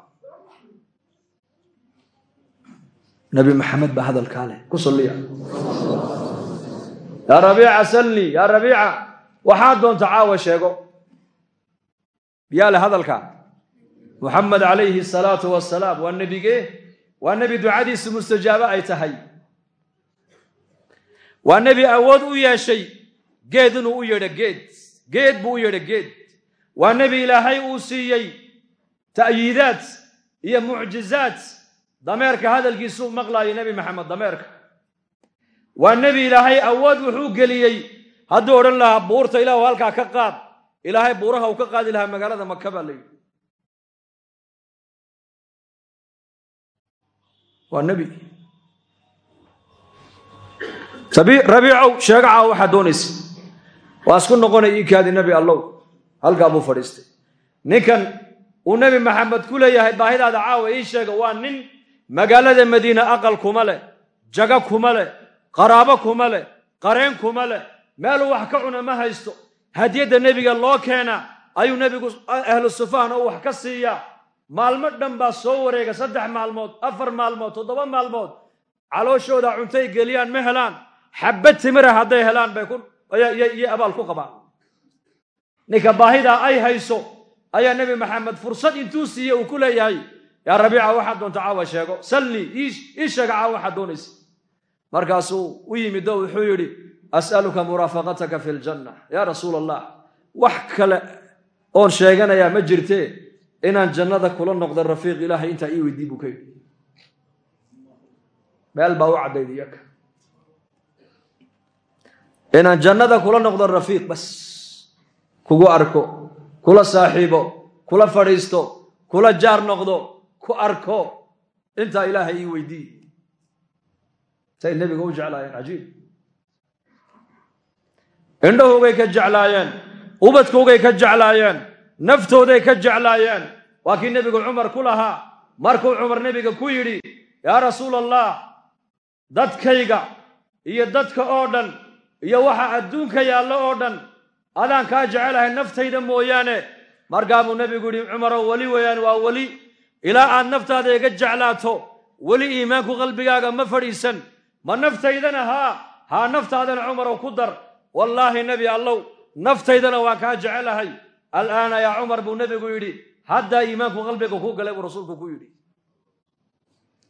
Nabi maxamed baa hadalkaa leh ku salliya yaa rabiica salni yaa rabiica waxaad doonta caawa sheego. Yaa leh hadalkaa muxamed calayhi asalaatu wasalaam waa nebigee waa nebi ducadiisu mustajaabo ay tahay. Waa nebi awood u yeeshay geed inuu u yeedho geed. Geed buu u yeedho geed. Waa nebi ilaahay uu siiyey ta'yiidaad iyo mucjizaad dameerka hadalkiisuu maqlaayay nebi maxamed dameerka waa nebi ilaahay awood wuxuu geliyey. Hadduu odhan lahaa buurta ilaahu halkaa ka qaad. Ilaahay buuraha uu ka qaadi lahaa magaalada maka baa layidhi waa nebi rabiicow sheegaca waxaad doonaysa waa isku noqonay ii nebi allow. Halkaa buu fadhiistay. Ninkan uu nebi maxamed ku leeyahay baahidaada caawa ii sheega waa nin magaalada madiine aqal kuma leh jago kuma leh qaraabo kuma leh qareen kuma leh meeluu wax ka cuna ma haysto. Hadiyadda nebiga loo keena ayuu nebigu ahlu sufahna uu wax ka siiyaa maalmo dhan baa soo wareega saddex maalmood afar maalmood toddoba maalmood. Calooshooda cuntay geliyaan ma helaan. Xabad timira hadday helaan bay iyo abaal ku qabaan. Ninka baahidaa ay hayso ayaa nebi maxamed fursad intuu siiye uu ku leeyahay yaa rabiica waxaad doonta caawa sheego. Salni ii sheega caawa waxaad doonaysa markaasuu u yimid oo wuxuu yidhi as'aluka muraafaqataka fi ljanna yaa rasuul allah wax kale oon sheeganayaa ma jirtee inaan jannada kula noqdo rafiiq ilaahay intaa ii weydii buu ka yidhi. Meel baa u caddayd iyaka inaan jannada kula noqdo rafiiq bas. Kugu arko kula saaxiibo kula fadhiisto kula jaar noqdo ku arko intaa ilaahay ii weydii say nebiga u jeclaayeen cajiib. Indhahoogay ka jeclaayeen ubadkoogay ka jeclaayeen naftooday ka jeclaayeen. Waa kii nebigu cumar ku lahaa. Markuu cumar nebiga ku yidhi yaa rasuul allah dadkayga iyo dadka oo dhan iyo waxa adduunka yaallo oo dhan adaan kaa jecelahay naftayda mooyaane. Markaa buu nebigu yidhi cumarow weli weeyaan waa weli. Ilaa aad naftaada iga jeclaato weli iimaanku qalbigaaga ma fadhiisan ma naftaydana haa haa naftaadana cumarow ku dar. Wallaahi nebi allow naftaydana waan kaa jecelahay. Al'aana yaa cumar buu nebigu yidhi haddaa iimaanku qalbiga ku galay buu rasuulku ku yidhi.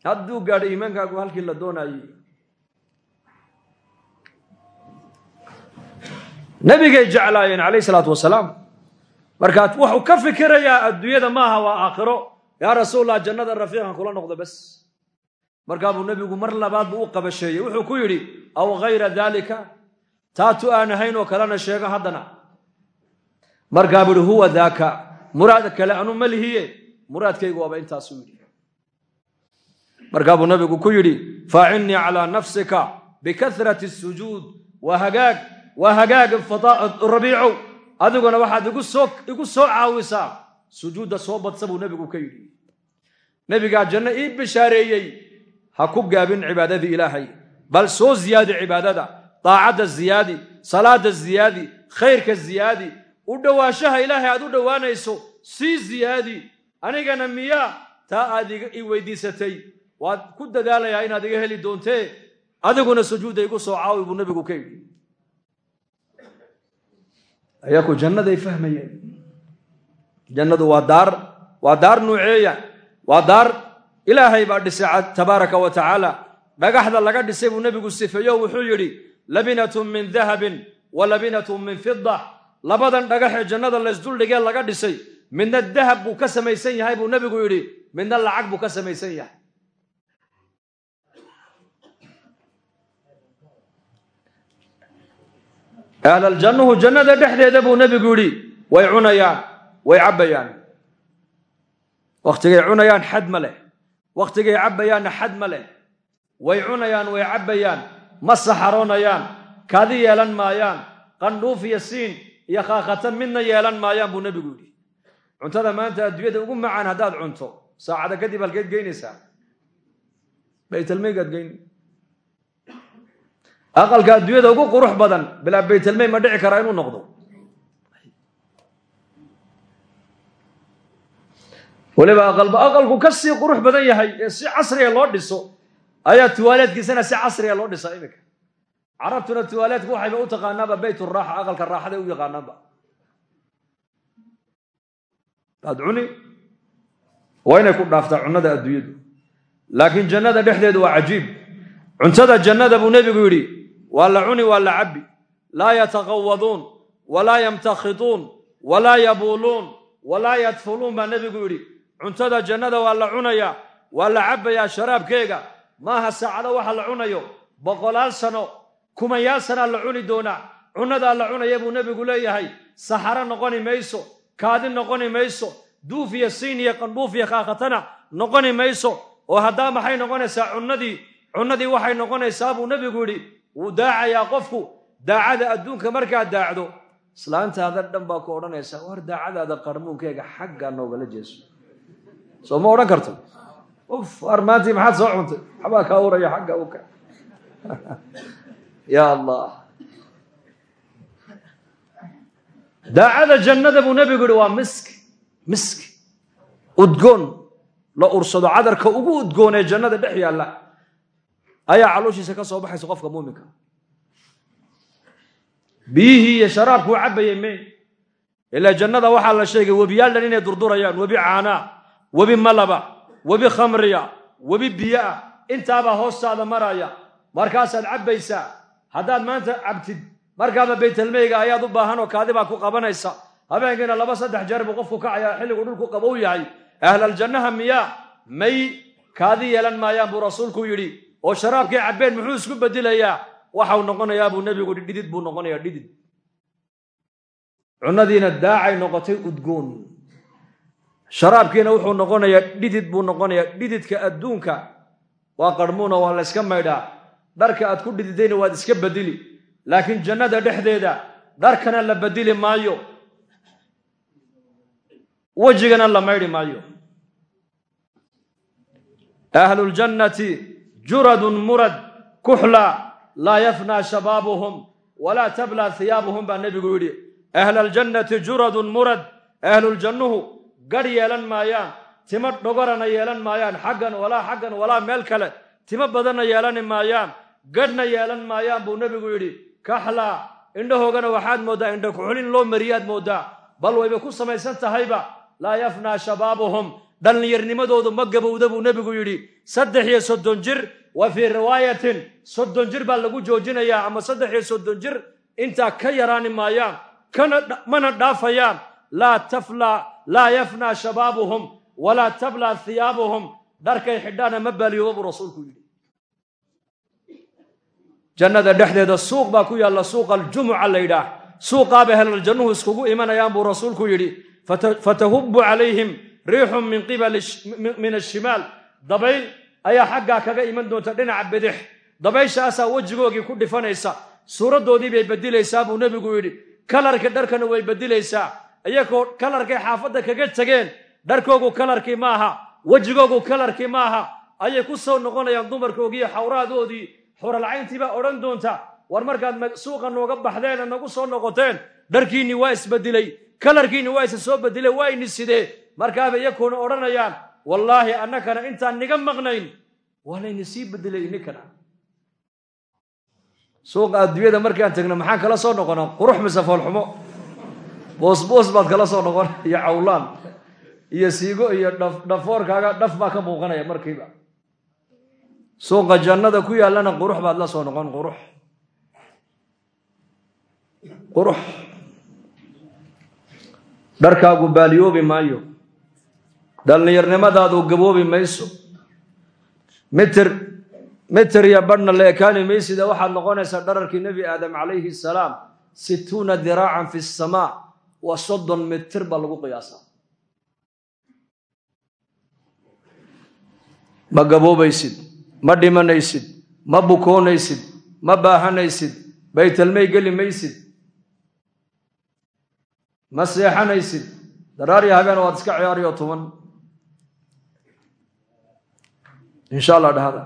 Hadduu gaadho iimaankaagu halkii la doonayey. Nebigay jeclaayeen calayh salaatu wasalaam. Markaa wuxuu ka fikirayaa adduunyada maaha waa aakhiro. Yaa rasuulallah jannada rafiiqan kula noqdo bes markaa buu nebigu mar labaad buu u qabasheeyey. Wuxuu ku yidhi aw hayra daalika? Taatu aan ahayn oo kalena sheego haddana. Markaa buu ihi huwa daaka? Muraad kale anu ma lihiye. Muraadkaygu waaba intaasuu yidhi. Markaa buu nabigu ku yidhi faacinnii calaa nafsika bikahrati sujuud. Waa hagaag waa hagaag rabiicow adiguna waxaad igu soo caawisaa. Sujuudda soo badsa buu nebigu ka yidhi. Nebigaa janno ii bishaareeyey ha ku gaabin cibaadadii ilaahay. Bal soo ziyaadi cibaadada. Daacadda ziyaadi salaada ziyaadi khayrka ziyaadi. U dhowaanshaha ilaahay aad u dhowaanayso sii ziyaadi. Anigana miyaa taa aad i weydiisatay. Waad ku dadaalayaa inaad iga heli doontee. Adiguna sujuudda igu soo caawi buu nebigu ka yidhi. Ayaku jannaday fahmayeen jannadu waa daar waa daar nuuceeya. Waa daar ilaahay baa dhisay tabaaraka wa tacaala. Dhagaxda laga dhisay buu nebigu sifeeyo wuxuu yidhi labinatun min dahabin wa labinatun min fida labadan dhagaxee jannada laysduldhigee laga dhisay. Midna dahab buu ka samaysan yahay buu nebigu yidhi midna lacag buu ka samaysan yahay. Ahlaljannuhu jannada dhexdeeda buu nebigu yidhi way cunayaan way cabbayaan. Wakhtigay cunayaan xad ma leh wakhtigay cabbayaanna xad ma leh. Way cunayaan way cabbayaan. Ma saxaroonayaan kaadi yeelan maayaan. Qandhuuf iyo siin iyo khaakhatan midna yeelan maayaan buu nebigu yidhi. Cuntada maanta adduunyada ugu macaan haddaad cunto saacada kadib halkeed geynaysaa. Baytalmaygaad geyni. Aqalka adduunyada ugu qurux badan bilaa baytalmey ma dhici karaa inuu noqdo weliba aqalba aqalku ka sii qurux badan yahay ee si casriga loo dhiso ayaa tuwaaleedkiisana si casriga loo dhisa iminka. Carabtuna tuwaaleedku waxayba u taqaanaaba bayt raaxa aqalka raaxaday u yaqaanaanba baad cuni waa inay ku dhaaftaa cunnada adduunyadu. Laakiin jannada dhexdeedu waa cajiib. Cuntada jannada buu nebigu yidhi waa la cuni waa la cabbi. Laa yataqawaduun walaa yamtakhituun walaa yabuuluun walaa yadfuluun baa nebigu yidhi cuntada jannada waa la cunayaa waa la cabbayaa sharaabkeega. Maaha saacado waxa la cunayo. Boqolaal sano kumayaal sanaa la cuni doonaa. Cunnadaa la cunaya buu nebigu leeyahay. Saxaro noqoni mayso kaadi noqoni mayso duuf iyo siin iyo qandhuuf iyo kaakhatana noqoni mayso. Oo haddaa maxay noqonaysaa cunnadii? Cunnadii waxay noqonaysaa buu nebigu yidhi wuu daacayaa qofku. Daacada adduunka markaad daacdo. Islaantaada dhan baa ku odhanaysaa war daacadaada qarmuunkeega xaggaa noogala jeeso soo ma odhan karto? Uf war maantii soo cuntay? Waxbaa kaa uraya xagga uka. Ya allah. Daacada jannada buu nebigu yihi waa miski miski udgoon. La ursado cadarka ugu udgoon ee jannada dhex yaalla ayaa calooshiisa ka soo baxaysa qofka muuminka. Biyihii iyo sharaabkuu cabbayay me ilaa jannada waxaa la sheegay webiyaal dhan inay durdurayaan webi caanaa webi malaba webi khamriya webi biyoah intaabaa hoostaada maraya. Markaasaad cabbaysaa haddaad maanta cabtid markaaba baytalmeyga ayaad u baahan oo kaadibaa ku qabanaysa. Habeenkiina laba saddex jeer buu qofku kacayaa xilligu dhulku qabow yahay. Ahlaljannaha miyaa may kaadi yeelan maayaan buu rasuulku yidhi. Oo sharaabkii cabbeen muxuu isku bedelayaa? Waxau noqonayaa buu nebigu dhidid buu noqonayaa dhidid. Cunnadiina daacay noqotay udgoon sharaabkiina wuxuu noqonayaa dhidid buu noqonayaa dhididka adduunka. Waa qarmuuna waa la yska maydhaa dharka aad ku dhididayna waad iska bedili laakiin jannada dhexdeeda dharkana la bedili maayo. Wejigana la maydhi maayo. Ahluljannati juradun murad kuxla laa yafnaa shabaabuhum walaa tablaa hiyaabuhum baa nebigu yidhi. Ahlaljannati juradun murad ahluljannuhu gadh yeelan maayaan timo dhogorana yeelan maayaan xaggan walaa xaggan walaa meel kale. Timo badanna yeelani maayaan gadhna yeelan maayaan buu nebigu yidhi kaxlaa indhahoogana waxaad mooddaa indha kuxulin loo mariyaad mooddaa bal wayba ku samaysan tahayba. Laa yafnaa shabaabuhum. Dhallinyarnimadoodu ma gabowda buu nebigu yidhi. Saddex iyo soddon jir wa fii riwaayatin soddon jir baa lagu joojinayaa ama saddex iyo soddon jir intaa ka yaraani maayaan mana dhaafayaan laa yafnaa shabaabuhum walaa tablaa hiyaabuhum dharkay xidhaana ma baaliyooba buu rasuulku yidhi jannada dhexdeeda suuq baa ku yaalla suuqa aljumuca la yidhaah suuqaabay helaljannuhu iskugu imanayaan buu rasuulku yidhi fatahubbu calayhim riixun min ashimaal dabayl ayaa xaggaa kaga iman doonta dhinaca bidix dabayshaasaa wejigoogii ku dhifanaysa suuraddoodii bay bedilaysaa buu nebigu yidhi kalarka dharkana way bedilaysaa iyagoo kalarkay xaafadda kaga tegeen dharkoogu kalarkii maaha wejigoogu kalarkii maaha ayay ku soo noqonayaan dumarkoogiiyo xawraadoodii xuralcayntii baa odhan doonta war markaad suuqa nooga baxdeen nagu soo noqoteen dharkiinni waa isbedelay kalarkiinni waa isa soo bedelay waa ini sidee? Markaabay iyakuuna odhanayaan wallaahi annakana intaan niga maqnayn waa layni sii bedelay ininkana suuqa adduunyada markaan tegno maxaan kala soo noqona qurux mise foolxumo boosboos baad kala soo noqon iyo cawlaan iyo siigo iyo dhafoorkaaga dhaf baa ka muuqanaya markiiba. Suuqa jannada ku yaallana qurux baad la soo noqon qurux. Qurux. Dharkaagu baaliyoobi maayo. Dhallinyarnimadaadu gaboobi mayso. Mitir mitir iyo badhna la ekaani maysida waxaad noqonaysaa dhararkii nebi aadam calayhi salaam situuna diraacan fi samaa waa soddon mitir baa lagu qiyaasaa. Ma gaboobaysid ma dhimanaysid ma bukoonaysid ma baahanaysid baytalmay geli maysid ma seexanaysid. Daraarya habeen waad iska ciyaariyo tuman insha allah dhahada.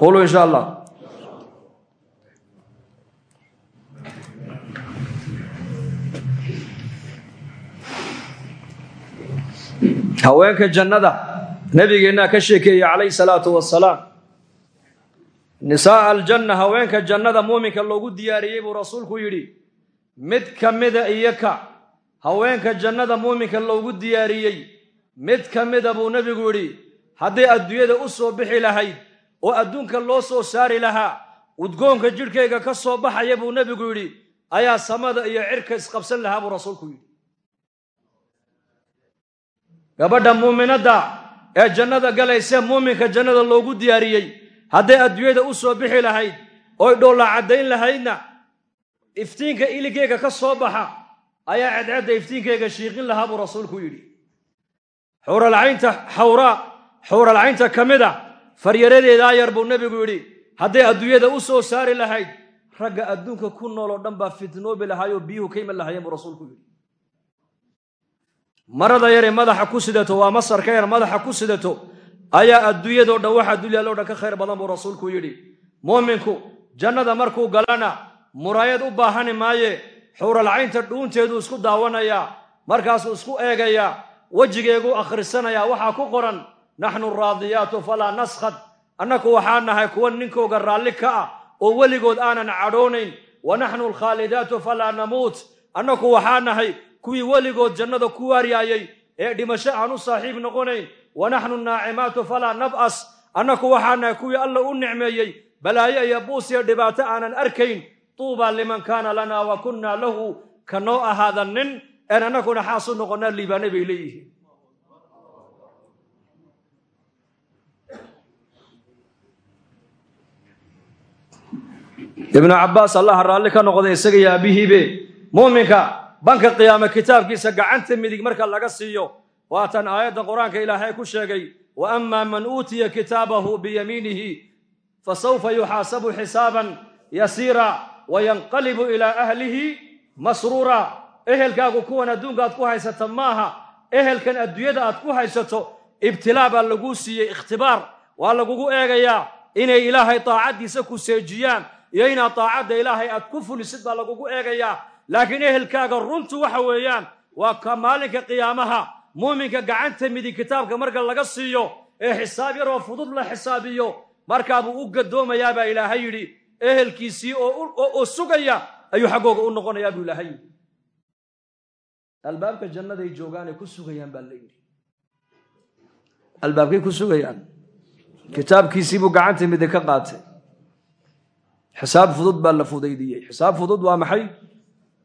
Qulu insha allah haweenka jannada nabigeennaa ka sheekeeyey calayhi salaatu wasalaam nisaaa aljanna haweenka jannada muuminka loogu diyaariyey buu rasuulku yidhi mid ka mida iyo ka haweenka jannada muuminka loogu diyaariyey mid ka mida buu nebigu yidhi hadday adduunyada u soo bixi lahayd oo adduunka loo soo saari lahaa udgoonka jidhkayga ka soo baxaya buu nebigu yidhi ayaa samada iyo cirka isqabsan lahaa buu rasuulku yidhi gabadha muuminadda ee jannada galaysee muuminka jannada loogu diyaariyey hadday adduunyada u soo bixi lahayd oy dhoolla caddayn lahaydna iftiinka iligeyga ka soo baxa ayaa cedcedda iftiinkayga shiiqin lahaa buu rasuulku yidhi. Xuuralcaynta xawraa xuuralcaynta ka mid a faryaradeedaa yar buu nebigu yidhi hadday adduunyada u soo saari lahayd ragga adduunka ku nool oo dhan baa fitnoobi lahaayoo biyuhu ka iman lahayeen buu rasuulku yidhi marada yare madaxa ku sidato waa masarka yar madaxa ku sidato ayaa adduunyadoo dhan waxa dulyaaloo dhan ka khayr badan buu rasuulku yidhi. Muuminku jannada markuu galana muraayad u baahani maaye xuuralcaynta dhuunteeduu isku daawanayaa markaasuu isku eegayaa wejigeeguu akhrisanayaa waxaa ku qoran naxnu raadiyaatu falaa naskhad. Annaku waxaa nahay kuwa ninkooga raalli ka ah oo weligood aanan cadhoonayn wa naxnu alkhaalidaatu falaa namuut. Annaku waxaa nahay kuwii weligood jannada ku waaryaayey ee dhimasho aan u saaxiib noqonayn wa naxnu naacimaatu falaa nab'as. Annaku waxaa nahay kuwii alla u nicmeeyey. Balaayo iyo buus iyo dhibaato aanan arkayn. Tuubaa liman kaana lanaa wa kunnaa lahu ka noo ahaada nin. Een annakuna xaasu noqonnaa liibaane bay leeyihiin. Ibnu cabbaas allaha raalli ka noqday isaga iyo aabihiibe muuminka banka qiyaame kitaabkiisa gacanta midig marka laga siiyo. Waatan aayadda qur'aanka ilaahay ku sheegay wa ama man uutiya kitaabahu biyamiinihi fasawfa yuxaasabu xisaaban yasiira wayanqalibu ilaa ahlihi masruura. Ehelkaagu kuwan adduunka aad ku haysata maaha. Ehelkan adduunyada aad ku haysato ibtilaa baa laguu siiyey ikhtibaar. Waa lagugu eegayaa inay ilaahay taacaddiisa ku seejiyaan iyo inaad taacadda ilaahay aad ku fulisid baa lagugu eegayaa laakiin ehelkaaga runtu waxa weeyaan waa ka maalinka qiyaamaha muuminka gacanta midig kitaabka marka laga siiyo ee xisaab yaroo fudud la xisaabiyo markaabuu u gadoomayaa baa ilaahay yidhi ehelkiisii oo sugaya ayuu xaggooga u noqonayaa buu ilaahay yidhi. Albaabka jannaday joogaanay ku sugayaan baa la yidhi. Albaabkay ku sugayaan. Kitaabkiisiibuu gacanta midig ka qaatay. Xisaab fudud baa la fudaydiyey. Xisaab fudud waa maxay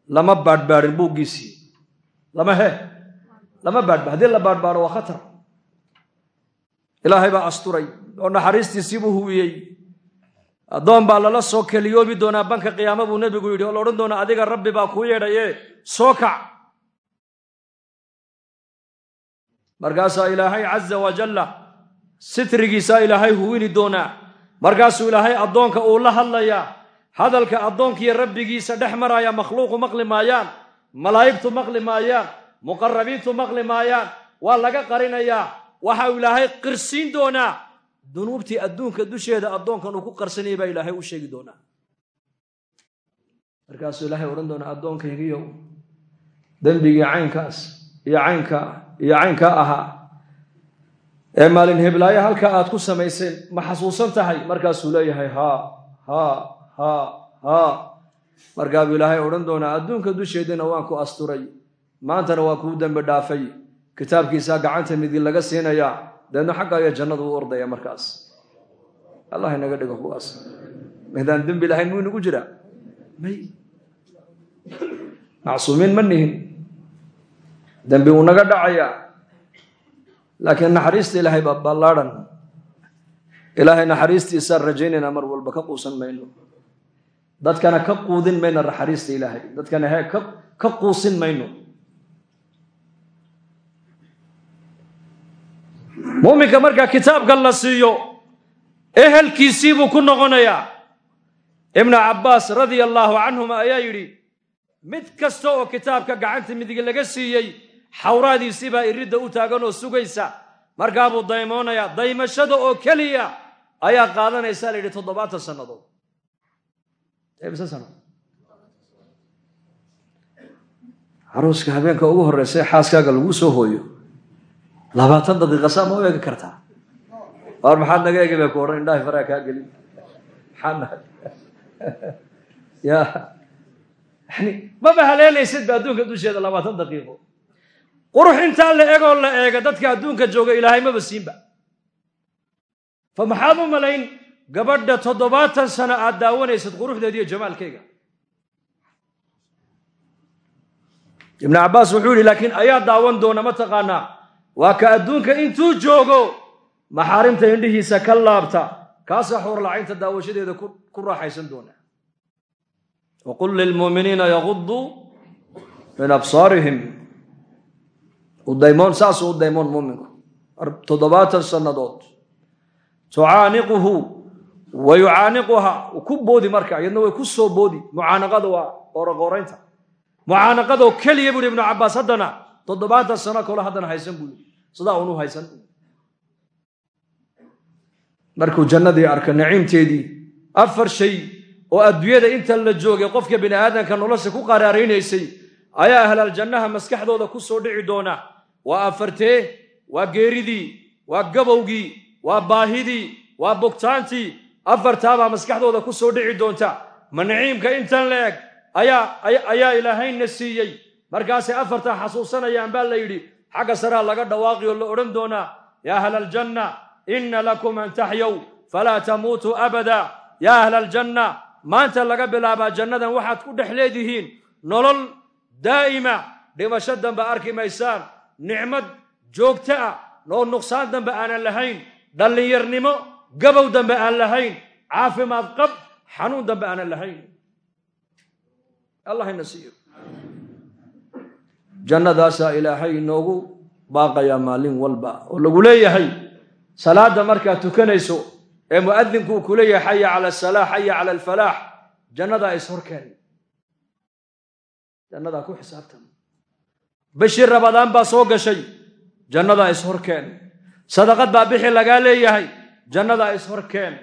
lama baadhbaadhin buuggiisii. Lama he lama baadhba haddii la baadhbaadho waa khatar. Ilaahay baa asturay oo naxariistiisiibuu huwiyey addoon baa lala soo keliyoobi doonaa banka qiyaama buu nebigu yidhi oo la odhan doonaa adiga rabbi baa kuu yeedhaye soo kac. Markaasaa ilaahay caza wajalla sitrigiisaa ilaahay huwini doonaa. Markaasuu ilaahay addoonka uu la hadlayaa hadalka addoonkiiyo rabbigiisa dhex maraya makhluuqu maqli maayaan malaa'igtu maqli maayaan muqarabiintu maqli maayaan waa laga qarinayaa. Waxa uu ilaahay qirsiin doonaa. Dunuubtii adduunka dusheeda addoonkan uu ku qarsanayay baa ilaahay u sheegi doonaa. Markaasuu ilaahay odhan doonaa addoonkaygiyow dembigii caynkaas iyo caynkaa iyo caynkaa ahaa ee maalin heblaayo halkaa aad ku samayseen ma xasuusan tahay? Markaasuu leeyahay haa haa haa markaabuu ilaahay odhan doonaa adduunka dusheedina waan ku asturay. Maantana waa kuu dembi dhaafay. Kitaabkiisaa gacanta midig laga siinayaa. Deedna xagga ayaa jannadu u ordaya markaas. Allah inaga dhigo kuwaas. Maydaan dembi lahayn muu inagu jiraa may. Macsuumiin ma nihin. Dembi uu naga dhacayaa. Laakiin naxariista ilaahay baa ballaadhan. Ilaahay naxariistiisaan rajaynaynaa mar walba ka quusan mayno dadkana ka quudin mayno naxariista ilaahay. Dadkana hee ka quusin mayno. Muuminka markaa kitaabka la siiyo ehelkiisii buu ku noqonayaa. Ibnu cabbaas radia allaahu canhuma ayaa yidhi mid kasta oo kitaabka gacanta midig laga siiyey xawraadiisii baa iridda u taagan oo sugaysa markaabuu daymoonayaa daymashada oo keliya ayaa qaadanaysa la yidhi toddobaatan sannadood caruuska habeenka ugu horreysa ee xaaskaaga lagu soo hooyo labaatan daqiiqa saa ma u eegi kartaa waar maxaad naga eegi bay ku odhan indhahay faraa kaa gelin. Ya yani maba haleelaysid ba adduunka dusheeda labaatan daqiiqo. Qurux intaa la egoo la eega dadka adduunka jooga ilaahay maba siinba. Fa maxaad u malayn gabadha toddobaatan sano aad daawanaysid quruxdeeda iyo jamaalkeyga ibnu cabbaas wuxuu yidhi laakiin ayaa daawan doona ma taqaanaa? Waa ka adduunka intuu joogo maxaarimta indhihiisa ka laabta kaasaa xuurlacaynta daawashadeeda ku raaxaysan doona. Waqul lilmuuminiina yaguduu min absaarihim. Udaymoon saasuu u daymoon muuminku toddobaatan sannadood wa yucaaniquha ku boodi marka iyadna way ku soo boodi mucaanaqada waa qooroqooraynta mucaanaqadoo keliya buuhi ibnu cabbaas haddana toddobaatan sano kole haddana haysan buu sidaa unu haysan markuu jannadii arka naciimteedii afar shay oo adduunyada inta la joogay qofka bini aadamka nolosha ku qaraaraynaysay ayaa ahlaaljannaha maskaxdooda ku soo dhici doona waa afartee waa geeridii waa gabowgii waa baahidii waa bogtaantii afartaabaa maskaxdooda ku soo dhici doonta. Ma naciimka intan la eg. Ayaa ilaahayna siiyey. Markaasay afartaa xasuusanayaan baa la yidhi xagga saraa laga dhawaaqi oo la odhan doonaa. Yaa ahla aljanna inna lakum an taxyow falaa tamuutuu abada. Yaa ahla aljanna maanta laga bilaabaa jannadan waxaad ku dhex leedihiin. Nolol daa'ima dhimasho dambe arki maysaan. Nicmad joogto ah oo nuqsaan dambe aanan lahayn. Dhallinyarnimo gabow dambe aan lahayn caafimaad qab xanuun dambe aanan lahayn. Allah ina siiyo jannadaasaa ilaahay inoogu baaqayaa maalin walba oo lagu leeyahay salaadda markaad tukanayso ee mu'adinku uu ku leeyahay xaya cala asalaax xaya cala alfalaax jannadaa is horkeen jannadaa ku xisaabtan. Bishii rabadaan baa soo gashay jannadaa is horkeen sadaqad baa bixi lagaa leeyahay jannadaa is horkeen.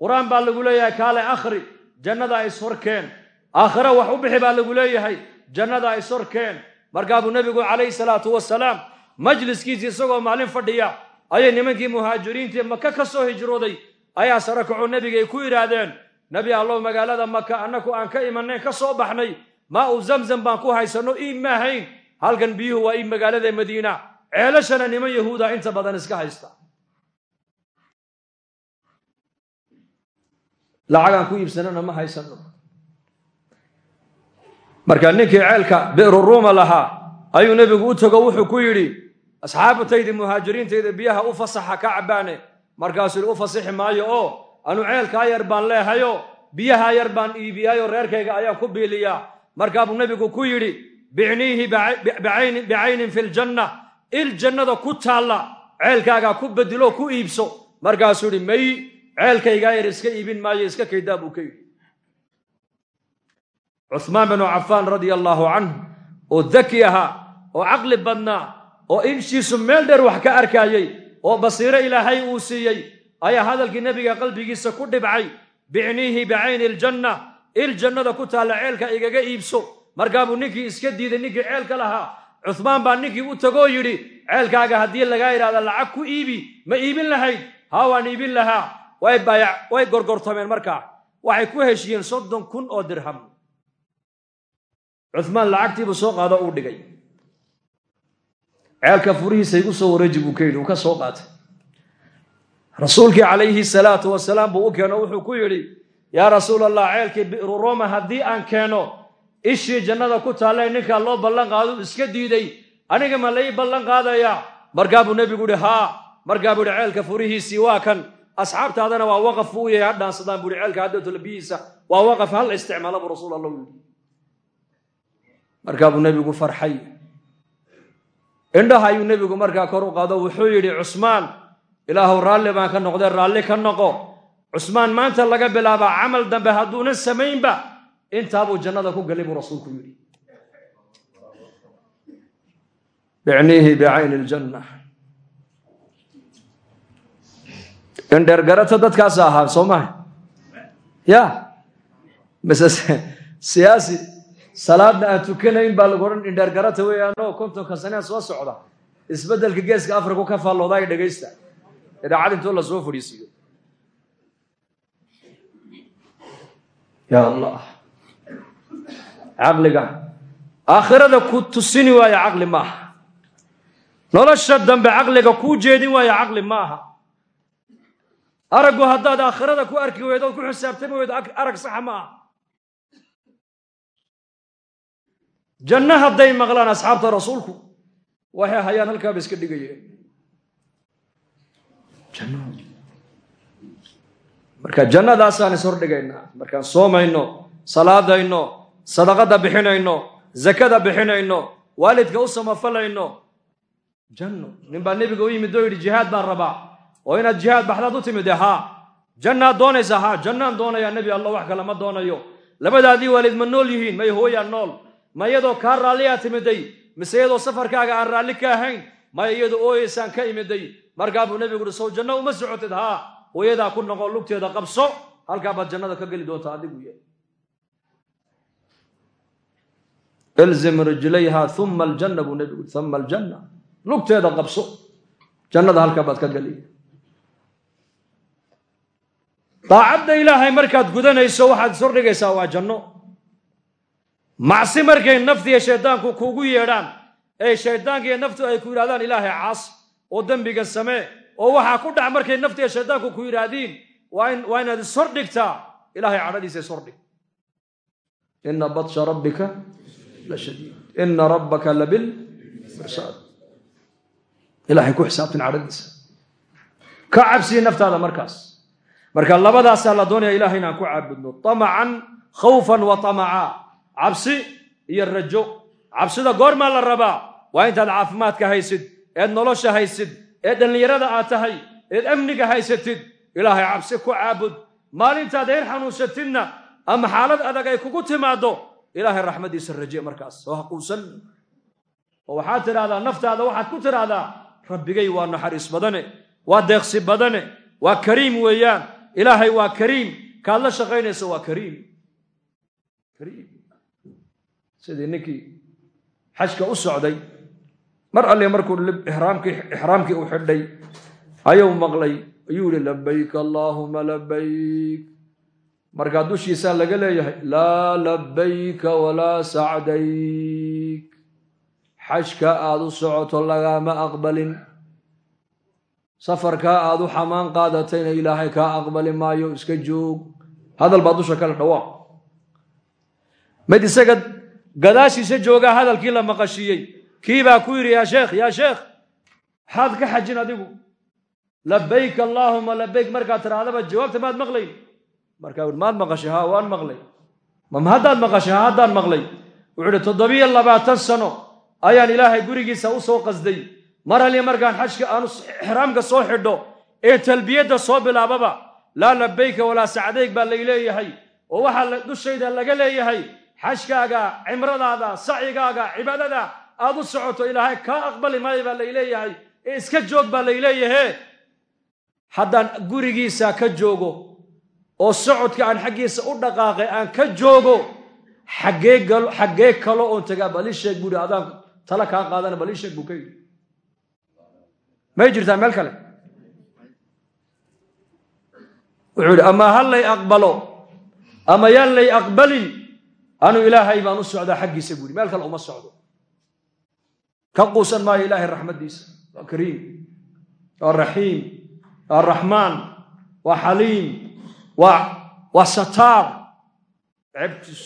Qur'aan baa lagu leeyahay kaale akhri jannadaa is horkeen. Aakhire wax u bixi baa lagu leeyahay jannadaa is horkeen. Markaa buu nebigu calayhi salaatu wasalaam majliskiisii isagoo maalin fadhiya ayay nimankii muhaajiriintii maka ka soo hijrooday ayaa sare kacoo nebiga ay ku idhaahdeen nebi allow magaalada maka annaku aan ka imanayn ka soo baxnay maa uu zamzam baan ku haysanno iib maahayn halkan biyuhu waa iib magaalada madiina ceelashana niman yahuuda inta badan iska haysta lacagaan ku iibsanana ma haysano marka ninkii ceelka bi'ru ruuma lahaa ayuu nebigu u tago wuxuu ku yidhi asxaabatayda muhaajiriintayda biyaha u fasaxa ka cabbaane markaasuu u fasixi maayo oo anu ceelkaa yar baan leehayo biyahaa yar baan iibiyaayo reerkayga ayaan ku biiliyaa. Markaa buu nebigu ku yidhi bicniihi bicaynin fi ljanna il jannada ku taalla ceelkaagaa ku bedilo ku iibso. Markaasuu yidhi may ceelkaygaa yar iska iibin maayo iska kaydaa buu ka yidhi cuhmaan binu cafaan radia allaahu canhu oo daki ahaa oo caqli badnaa oo inshiisu meel dheer wax ka arkaayey oo basiiro ilaahay uu siiyey ayaa hadalkii nebiga qalbigiisa ku dhibcay bicniihi bicayni iljanna il jannada ku taalla ceelka igaga iibso. Markaa buu ninkii iska diiday ninkii ceelka lahaa. Cuhmaan baa ninkii u tagoo yidhi ceelkaaga haddii lagaa idhahda lacag ku iibi ma iibin lahayd. Haa waan iibin lahaa way gorgortameen markaa waxay ku heshiyeen soddon kun oo dirham. Cuhmaan lacagtiibuu soo qaado uu dhigay. Ceelka furihiisa igu soo wareeji buu ka yidhi uu ka soo qaatay. Rasuulkii calayhi salaatu wasalaam buu u keeno wuxuu ku yidhi yaa rasuul allah ceelkii bi'ru roma haddii aan keeno ishii jannada ku taalle ninkaa loo ballan qaaduu iska diiday. Aniga ma lai ballan qaadayaa. Markaa buu nebigu yihi haa. Markaa buu yihi ceelka furihiisii waa kan asxaabtaadana waa waqaf buu u yahay ha dhaansadaan buu yihi ceelka haddeeto biyihiisa waa waqaf hal isticmaala buu rasuul allah yidhi. Markaa farxay. Indhaha ayuu nebigu markaa kor u qaado wuxuu yidhi cusmaan ilaahuw raalli baan ka noqdee raalli ka noqo. Cusmaan maanta laga bilaabaa camal dambe hadduunan samaynba. Intaabuu jannada ku galay buu rasuulku yidhi. Bicniihi bicayni iljanna indheergarata dadkaas ahaa soo maha ya. Siyaasi salaadna aan tukanayn baa lagu odhan indheergarata weeyaanoo kontonka sanea soo socda. Isbeddelka geeska afriku ka faallooda ay dhegaysta. Idaacad intoo la soo fadhiisiiyo ya allah. Caqliga. Aakhirada ku tusini waaya caqli maaha. Nolosha dambe caqliga kuu jeedin waaya caqli maaha araggu haddaad aakhirada ku arki weydo ood ku xisaabtami weydo arag saxa ma aha. Janno hadday maqlaan asxaabta rasuulku waxay hayaan halkaaba iska dhigayeen. Marka jannadaasaan is hordhigaynaa markaan soomayno salaadayno sadaqada bixinayno zakada bixinayno waalidka u samafalayno janno nin baa nebiga u yimid oo yidhi jihaad baan rabaa oo inaad jihaad baxdaad u timid haa jannaad doonaysaa haa jannaan doonayaa nebi allah wax kale ma doonayo. Labadaadii waalid ma nool yihiin may hooyaa nool ma iyadoo kaa raalliyaa timiday mise iyadoo safarkaaga aan raalli ka ahayn maya iyadoo ooyeysaan ka imiday. Markaa buu nebigu uhi sow janno uma socotid haa hooyadaa ku noqo lugteeda qabso halkaa baad jannada ka geli doontaa adigu yahay ilzim rijlayha uma aljanna buu nebigu ui uma aljanna lugteeda qabso jannada halkaa ka geli daacadda ilaahay markaad gudanayso waxaad is hordhigaysaa waa janno. Macsi markay naftiiyo shayddaanku kuugu yeedhaan ee shayddaanka iyo naftu ay ku yidhahdaan ilaahay caas oo dembiga samee oo waxaa ku dhac markay naftiiyo shayddaanku ku yidhaahdiin waa inaad is hordhigtaa ilahay cadhadiisa is hordhig ina batsha rabbika la shadiid. Ina rabbaka labil mirsaad ilahay ku xisaabtin cadhadiisa. Ka cabsiye naftaada markaas marka labadaasaa la doonaya ilahay inaan ku caabudno. Tamacan khawfan wa tamaca cabsi iyo rajo. Cabsida goormaa la rabaa. Waa intaad caafimaadka haysid eed nolosha haysid ee dhallinyarada aad tahay eed amniga haysatid. Ilaahay cabsi ku caabud. Maalintaad heer xanuunsatidna ama xaalad adag ay kugu timaaddo ilaahay raxmaddiisa raje markaas. Oo ha quusan oo waxaad tidhahdaa naftaada waxaad ku tidhaahdaa rabbigay waa naxariis badane waa deeqsi badane waa kariim weeyaan ilaahay waa kariim kaad la shaqaynayso waa kariim kariim sidii ninkii xajka u socday mar alle markuu ixraamkii u xidhay ayuu maqlay. Ayuu yihi labayk allaahuma labayk markaa dushiisaa laga leeyahay laa labayka walaa sacdayk. Xajka aad u socoto lagaama aqbalin safarkaa aad u xamaan qaadatayna ilaahay kaa aqbali maayo iska joog. Hadal baa dusha kale dhawaaq mid isaga gadaashiisa joogaa hadalkii la maqashiiyey kii baa ku yidhi yaa sheekh yaa sheekh maxaad ka xajin adigu. Labayk allaahuma labayk markaad tirahdaba jawaabta maad maqlayn? Markaa maad maqashay haa waan maqlay. Ma haddaad maqashay ha haddaan maqlay. Wuxuu uhi toddobiyo labaatan sano ayaan ilaahay gurigiisa u soo qasday mar halli markaan xajka aanu ixraamka soo xidho ee talbiyadda soo bilaababa laa labayka walaa sacdayg baa lay leeyahay oo waxaa dushayda laga leeyahay xajkaaga cimradaada sacigaaga cibaadada aad u socoto ilaahay kaa aqbali maayo baa lay leeyahay ee iska joog baa lay leeyahe. Haddaan gurigiisa ka joogo oo socodka aan xaggiisa u dhaqaaqay aan ka joogo xaggee kalo oon tagaa bal ii sheeg buuhi adaan tala kaa qaadana bal ii sheeg buu ka yidhi may jirtaa meel kale? Wuxuu ama ha lay aqbalo? Ama yaan lay aqbalin? Anu ilaahay baan u socdaa xaggiisa buuhi meel kale uma socdo. Ka quusan maayo ilaahay raxmaddiisa waa kariim waa raxiim waa raxmaan waa xaliim waa sataar.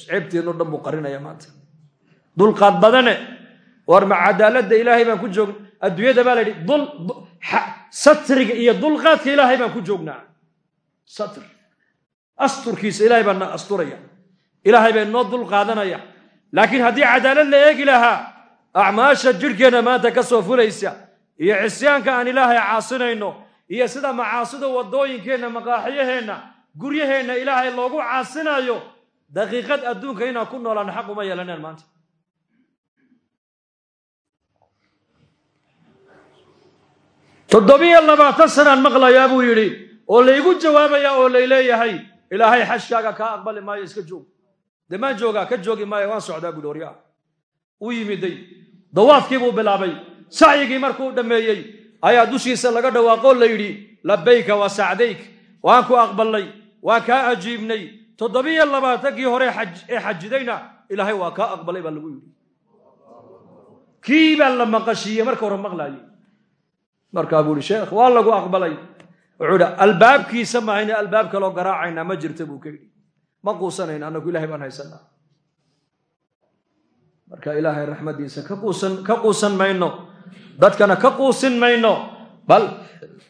Ceebteenno dhan buu qarinaya maanta. Dulqaad badane war ma cadaaladda ilaahay baan ku joogna adduunyada baa la yidhi satriga iyo dulqaadka ilaahay baan ku joognaa. Satr. Asturkiisa ilaahay baan na asturaya. Ilaahay baa noo dul qaadanaya. Laakiin haddii cadaalad la eegi lahaa acmaasha jidhkeenna maanta ka soo fulaysa iyo cisyaanka aan ilaahay caasinayno iyo sida macaasida waddooyinkeenna maqaaxiyaheenna guryaheenna ilaahay loogu caasinayo daqiiqad adduunka inaan ku noolaan xaq uma yeelaneen maanta toddobiyo labaatan sanaan maqlayaa buu yidhi oo laygu jawaabaya oo lay leeyahay ilaahay xashkaaga kaa aqbali maayo iska joog. Dee joogaa ka joogi maayo waan socdaa buuhi waryaa u yimiday dawaafkii buu bilaabay. Sacyigii markuu dhammeeyey ayaa dushiisa laga dhawaaqoo la yidhi labayka waa sacdayk waan ku aqbalnay waan kaa ajiibnay. Toddobiyo labaatankii hore ee xajidayna ilaahay waa kaa aqbalay baa lagu yidhi. Kii baa la maqashiiyey marka hore maqlaayey markaa buu ihi sheekh waa lagu aqbalay. Wuxuu idhi albaabkiisa mahayne albaab kaloo garaacaynaa ma jirta buu ka yidhi. Ma quusanayna annagu ilahay baan haysanaa. Marka ilaahay quusan ka quusan mayno dadkana ka quusin mayno bal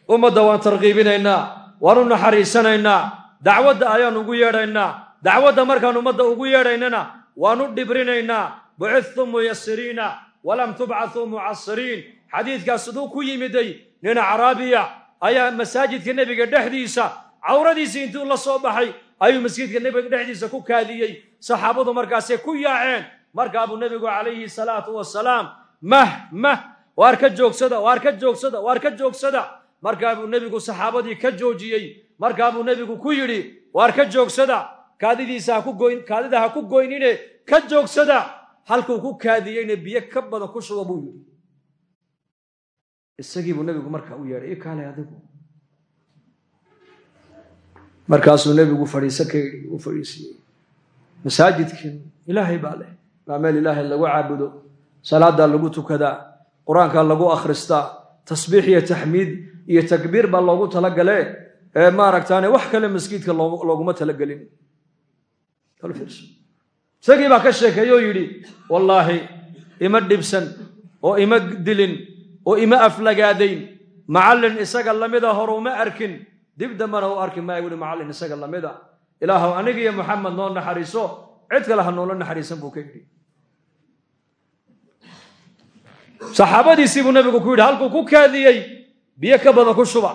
ummadda waan tarkiibinaynaa waan u naxariisanaynaa dacwadda ayaan ugu yeedhaynaa dacwadda markaan ummadda ugu yeedhaynana waan u dhibrinaynaa bucithtum muyasiriina walam tubcathuu mucasiriin xadiidkaas siduu ku yimiday nin acraabiya ayaa masaajidka nebiga dhexdiisa cawradiisii intuu la soo baxay ayuu masjidka nebiga dhexdiisa ku kaadiyey. Saxaabadu markaasay ku yaaceen markaa buu nebigu calayhi salaatu wasalaam mah mah waar ka joogsada waar ka joogsada waar ka joogsada? Markaa buu nebigu saxaabadii ka joojiyey markaa buu nebigu ku yidhi waar ka joogsada? Kaadidiisa kaadida ha ku goynine ka joogsada. Halkuu ku kaadiyeyna biyo ka badan ku shuba buu yidhi isagii buu nebigu markaa u yeedhay i kaalay adigu. Markaasuu nebigu yidhi uu fadhiisiiyey masaajidkan ilaahay baa leh waa meel ilaahay lagu caabudo salaadaa lagu tukadaa qur'aankaa lagu akhristaa tasbiix iyo taxmiid iyo takbiir baa loogu talagale ee maaragtaane wax kale maskiidka looguma talagelin. Isagii baa ka sheekeeye oo yidhi wallaahi ima dhibsan oo ima dilin oo ima aflagaadayn. Macallin isaga lamida hore uma arkin. Dib dambana u arki maaya wuhi macallin isaga lamida. Ilaahow aniga iyo maxamed noo naxariiso cid kale ha noola naxariisan buu ka yidhi. Saxaabadiisii buu nebigu ku yidhi halkuu ku kaadiyey biyo ka badan ku shuba.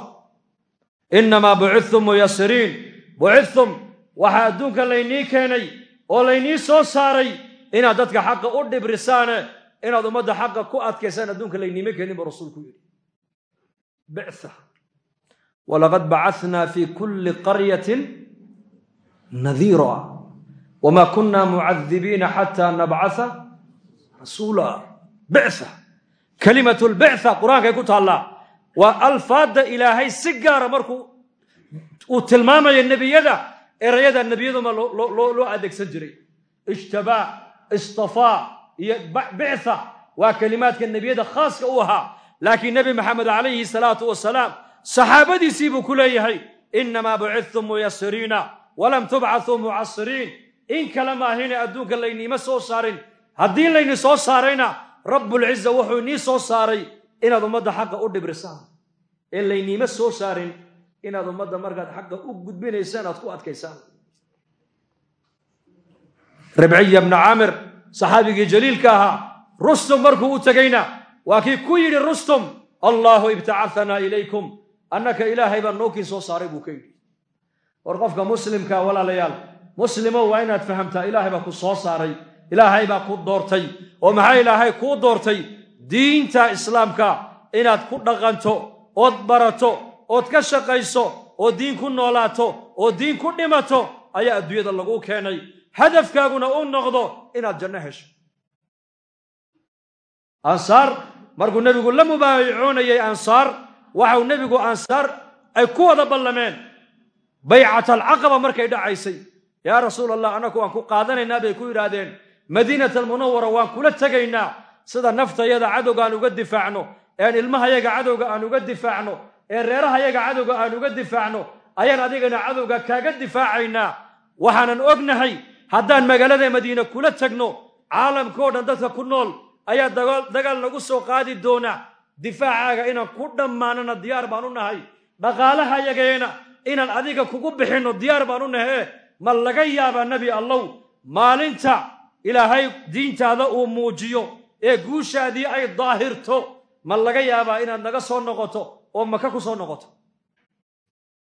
Innamaa bucidtum muyasiriin bucidtum waxaa adduunka laynii keenay oo laynii soo saaray inaad dadka xaqa u dhibrisaane inaad ummadda xaqa ku adkaysaan adduunka layniima keenin buu rasuulku yidhi. Bictha walaqad bacathnaa fi kulli qaryatin nadiira wma kuna mucadibiina xata nabcaa rasuula. Bictha kalimat lbictha qur'aankay ku taallaa. Waa alfaadda ilaahay si gaara markuu uu tilmaamaya nebiyada erayada nebiyaduma loo adeegsan jiray. Ijtabaa istafaa iyo bictha waa kelimaadka nebiyada khaaska u ahaa. Laakiin nebi maxamed calayhi salaatu wasalaam saxaabadiisii buu ku leeyahay inamaa bucidtum muyasiriina walam tubcatuu mucasiriin in kale maahine adduunka layniima soo saarin. Haddii layni soo saarayna rabbulciza wuxuu inii soo saaray inaad ummadda xaqa u dhibrisaan ee layniima soo saarin inaad ummadda markaad xaqa u gudbinaysaan aad ku adkaysaan ribciya bna caamir saxaabigii jaliilka ahaa rustum markuu u tegayna waa kii ku yidhi rustum allaahu ibtacahanaa ilaykum annaka ilaahay baa nookiin soo saaray buu ka yidhi. War qofka muslimka walaalayaal muslimo waa inaad fahamtaa ilaahay baa ku soo saaray ilaahay baa ku doortay oo maxaa ilaahay kuu doortay? Diinta islaamka inaad ku dhaqanto ood barato ood ka shaqayso oo diin ku noolaato oo diin ku dhimato ayaa adduunyada laguu keenay hadafkaaguna u noqdo inaad janno hesho. Ansaar markuu nebigu la mubaayicoonayay ansaar waxau nebigu ansaar ay ku wada ballameen. Baycat alcaqaba markay dhacaysay. Yaa rasuul allah annagu waan ku qaadanaynaa bay ku yidhaahdeen. Madiinat almunawara waan kula tegaynaa sida naftayada cadowga aan uga difaacno ean ilmahayaga cadowga aan uga difaacno ee reerahayaga cadowga aan uga difaacno ayaan adigana cadowga kaaga difaacaynaa. Waxaanan ognahay haddaan magaalada madiine kula tegno caalamkao dhan dadka ku nool ayaa dagaal nagu soo qaadi doona difaacaaga inaan ku dhammaanana diyaar baan u nahay. Dhaqaalahayageena inaan adiga kugu bixinno diyaar baan u nahe ma laga yaabaa nebi allow maalinta ilaahay diintaada uu muujiyo ee guushaadii ay daahirto. Ma laga yaabaa inaad naga soo noqoto oo maka ku soo noqoto.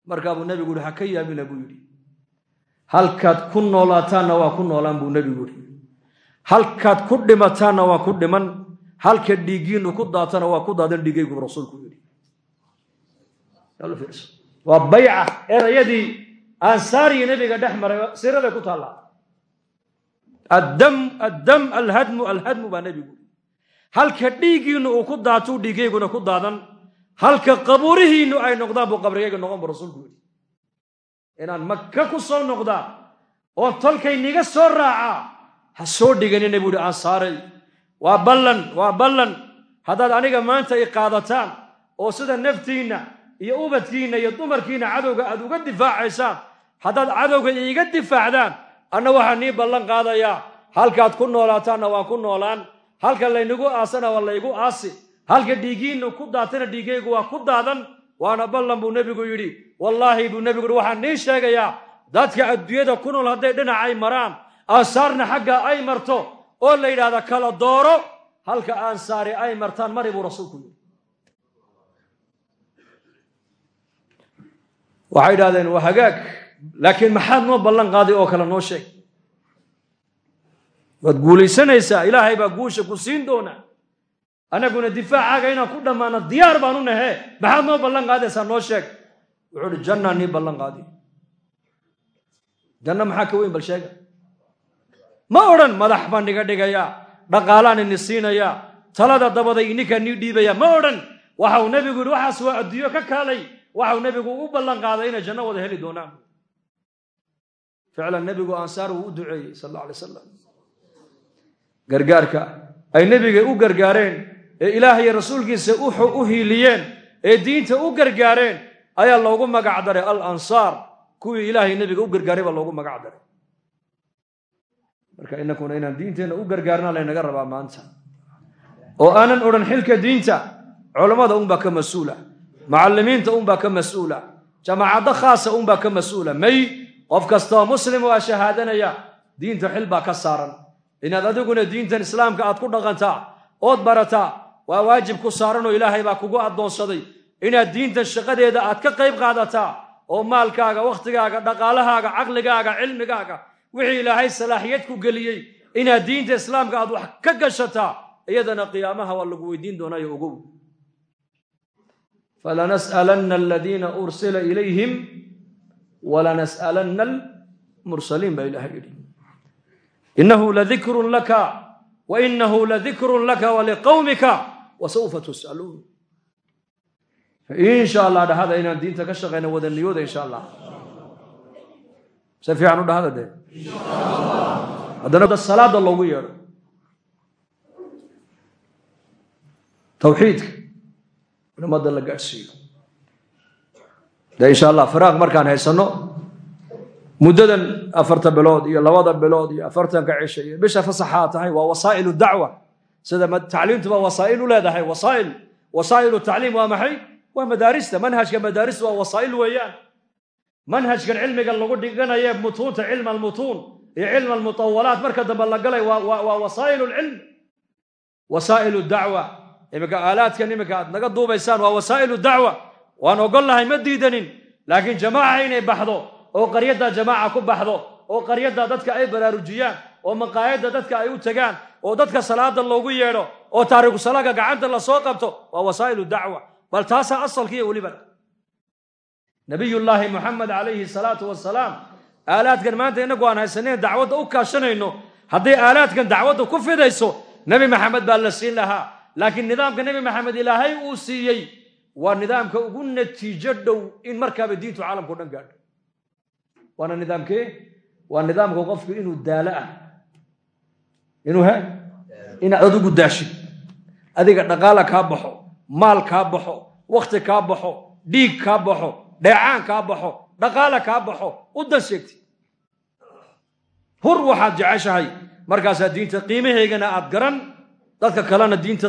Markaa buu nebigu yihi ha ka yaabina buu yidhi halkaad ku noolaataanna waa ku noolaan buu nebigu yidhi. Halkaad ku dhimataanna waa ku dhiman. Halka dhiiggiinnu ku daatana waa ku daadan dhiigaygu rasuulku yidhi. Waa bayca erayadii ansaariyi nebiga dhex maray siraday ku taallaa addam alhadmu alhadmu baa nebigu halka dhiiggiinnu uu ku daatuu dhiigayguna ku daadan. Halka qabuurihiinnu ay noqdaan buu qabrigayga noqon buu rasuulku yidhi inaan maka ku soo noqdaa oo tolkayniga soo raacaa ha soo dhiganina buu yidhi ansaaray waa ballan waa ballan. Haddaad aniga maanta i qaadataan oo sida naftiinna iyo ubadkiinna iyo dumarkiinna cadowga aad uga difaacaysaan haddaad cadowga iiga difaacdaan anna waxaa nii ballan qaadayaa. Halkaad ku noolaataanna waan ku noolaan. Halka laynagu aasana waa laygu aasi. Halka dhiiggiinnu ku daatana dhiiggaygu waa ku daadan waana ballan buu nebigu yidhi. Wallaahi buu nebigu yidhi waxaan nii sheegayaa dadka adduunyada ku nool hadday dhinacay maraan aansaarna xagga ay marto oo la yidhaahda kala dooro halka aansaari ay martaan mari buu rasuulku yidhi. Waxay yidhahdeen waa hagaag laakiin maxaad noo ballan qaaday oo kale noo sheeg? Waad guulaysanaysaa ilaahay baa guusha ku siin doona annaguna difaacaaga inaan ku dhammaano diyaar baan u nahe maxaad noo ballan qaadaysaa noo sheeg? Wuxuu uhi jannaa nii ballan qaadi. Janno maxaa ka weyn bal sheega? Ma odhan madax baan niga dhigayaa dhaqaalaan ini siinayaa talada dabaday ininkaa nii dhiibaya. Ma odhan waxau nebigu yidhi waxaas waa adduunyo ka kaalay. Waxau nebigu u ballan qaaday inay janno wada heli doonaan. Ficlan nebigu ansaar wuu u duceeyey sal alla alay salam gargaarka ay nebiga u gargaareen ilaahay rasuulkiisa u hiiliyeen ee diinta u gargaareen ayaa loogu magac daray al ansaar kuwii ilaahay nebiga u gargaaray baa loogu magac daray. Marka inakuna inaan diinteenna u gargaarna laynaga rabaa maanta. Oo aanan odhan xilka diinta culammada unbaa ka mas'uula mucallimiinta unbaa ka mas'uula jamaacaddo khaasa unbaa ka mas'uula. May qof kastaoo muslim waa shahaadanaya diinta xil baa ka saaran. Inaad adiguna diintan islaamka aad ku dhaqantaa ood barataa waa waajib ku saaranoo ilaahay baa kugu addoonsaday inaad diinta shaqadeeda aad ka qayb qaadataa oo maalkaaga wakhtigaaga dhaqaalahaaga caqligaaga cilmigaaga wixii ilaahay salaaxiyad ku geliyey inaad diinta islaamka aad wax ka gashataa iyadana qiyaamaha waa lagu weydiin doonaayo ogow falanas'alanna aladiina ursila ilayhim walanas'alanna almursaliin baa ilahay yidhi. Inahu ladikrun laka wa inahu ladikrun laka waliqawmika wasawfa tus'aluun insha allah dhahada inaan diinta ka shaqayna wada niyooda insha allah si fiican u dhahada dee haddana salaada loogu yeedho tawxiidka in ummadda la gaadhsiiyo dee insha allah firaaq markaan haysanno muddadan afarta bilood iyo labada bilood iyo afartanka cisha iyo bisha fasaxaa tahay waa wasaa'ilu dacwa sida tacliimtuba wasaa'il u leedahay? Wasaa'il. Wasaa'ilu tacliim waa maxay? Waa madaarista. Manhajka madaarista waa wasaa'il weeyaan. Manhajkan cilmigan lagu dhiganaye mutuunta cilma almutuun iyo cilma almutawalaat marka dambe la galay waa wasaa'ilu lcilm wasaa'ilu dacwa. Iminka aalaadkan iminka aad naga duubaysaan waa wasaa'ilu dacwa. Waan ogolnahay ma diidanin laakiin jamaaca inay baxdo oo qaryadda jamaaca ku baxdo oo qaryadda dadka ay baraarujiyaan oo maqaayadda dadka ay u tagaan oo dadka salaada loogu yeedho oo taariku salaaga gacanta la soo qabto waa wasaa'ilu dacwa. Bal taasaa asalkiiyo weliba. Nabiyullaahi moxamed calayhi salaatu wasalaam aalaadkan maanta innagu aan haysaneen dacwadda u kaashanayno hadday aalaadkan dacwadda ku fidayso nebi maxamed baa la siin lahaa. Laakiin nidaamka nebi maxamed ilaahay uu siiyey waa nidaamka ugu natiijo dhow in markaaba diintu caalamkao dhan gaadho. Waana nidaamkee? Waa nidaamka qofku inuu daalo ah inuu he inaad adigu daashid adiga dhaqaala kaa baxo maal kaa baxo wakhti kaa baxo dhiig kaa baxo dheecaan kaa baxo dhaqaala kaa baxo u dan sheegtid hur waxaad jeceshahay? Markaasaa diinta qiimaheygana aad garan dadka kalena diinta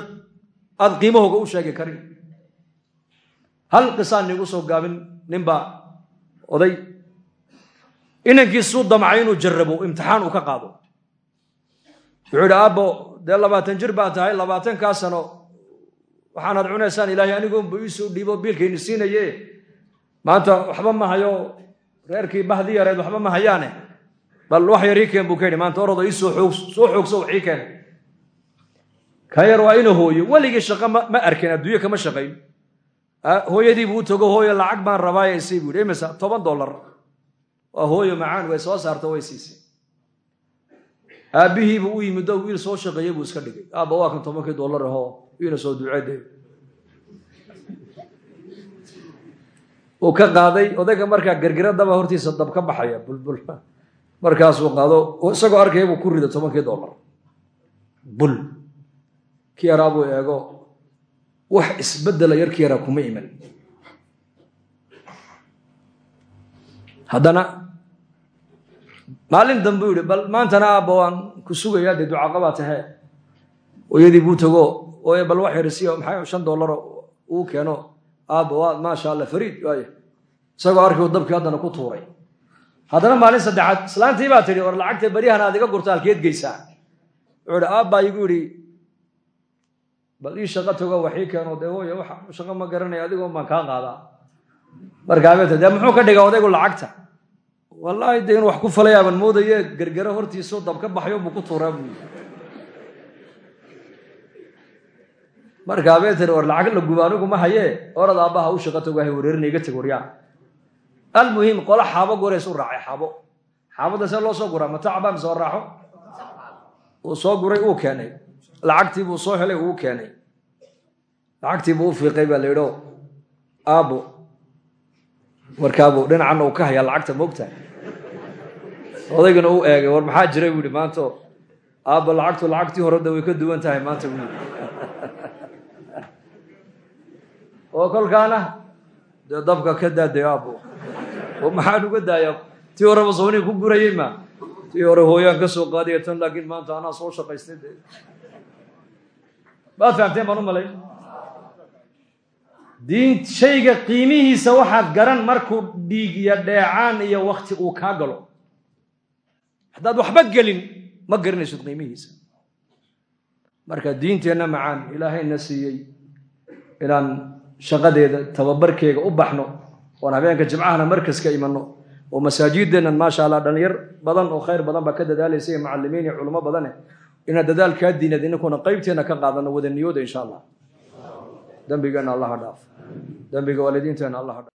aad qiimahooga u sheegi karin. Hal qisaan niigu soo gaabin ninbaa oday inankiisuu damcay inuu jarrabo imtixaan uu ka qaado wuxuu yidhi aabbo dee labaatan jir baa tahay labaatankaa sano. Waxaanaad cunaysaan ilaahay anigoonbu iisoo dhiibo biilkayni siinaye maanta waxba ma hayo reerkii bahdi yareed waxba ma hayaane. Bal wax yar ii keen buu ka yidhi maanta orodo iisoo xoog soo xoogso wax ii keen. Kan yar waa ina hooyo weligii shaqo ma arkin adduunye kama shaqayn. Hooyadiibuu u tago hooyo lacag baan rabaaye isii buu yidhi imisa toban dollar. Waa hooyo macaan way soo saarta way siisay aabbihiibuu u yimid oo wiil soo shaqeeyey buu iska dhigay. Aabba waa kan tobankii dollar ahoo wiina soo duceede uu ka qaaday odayga markaa gargiradaba hortiisa dab ka baxaya bulbul. Markaasuu qaado isagoo arkaya buu ku riday tobankii dollar. Bul. Ki yaraa buu eego wax isbeddela yarki yaraa kuma iman. Haddana maalin dambe u yihi bal maantana aabba ku sugayaa dee ducaqabaa tahee hooyadii buu tago ooy bal wax yarisiyo maxay shan dollaro uu keeno? Aabba waa maasha allah fariid waaya isagoo arkay dabkii haddana ku tuuray. Haddana maalin saddexaad islaantii baa tidhi war lacagta beryahan aad iga gurta halkeed geysaa wuxuu aabbaa igu yidhi bal ii shaqo tago wax ii keeno dee hooya wax shaqo ma garanaya adigoo baan kaa qaadaa. Markaabeta dee muxuu ka dhigaa odaygu lacagta wallaahi dee inu wax ku falayaaban moodaye gergero hortiisu dab ka baxyo buu ku tuuraa buu markaa bee tiri war lacag la guba anigu ma hayee orad u shaqo tago hay wareerina iga teg waryaa. Almuhim qola xaabo goreys u raacay xaabo. Xaabada loo soo guraa matacbaa mise oo raaxo? Uu soo guray uu keenay. Lacagtii buu soo helay uu keenay. Lacagtii buu u fiiqay baa la yidho aabbo markaabuu dhinacanna uu ka hayaa lacagta moogta odaygana u eegay war maxaa jiray? buu yihi maanto aabba lacagtu lacagtii horeda way ka duwan tahay maanta buu yidhi. Oo kolkaana dee dabka ka daadayo aabbo. Oo maxaan uga daayaa tii horeba soonii ku gurayey ma? Tii hore hooyaan ka soo qaadaya tan laakiin maanta anaa soo shaqaystay de maad fahamteen baan u malay. Diin shayga qiimihiisa waxaad garan markuu dhiig iyo dheecaan iyo wakti uu kaa galo haddaad waxba gelin ma garanaysid qiimihiisa. Marka diinteenna macaan ilaahayna siiyey inaan shaqadeeda tababarkeega u baxno oon habeenka jimcahana markaska imanno oo masaajideennan maasha allah dhalinyar badan oo khayr badan baa ka dadaalaysa iyo macalimiin iyo culummo badane inaan dadaalkaa diinad ininkuna qaybteenna ka qaadano wada niyooda insha allah. Dembigeenna allaha dhaaf. Dembiga waalidiinteenna allaha dhaaf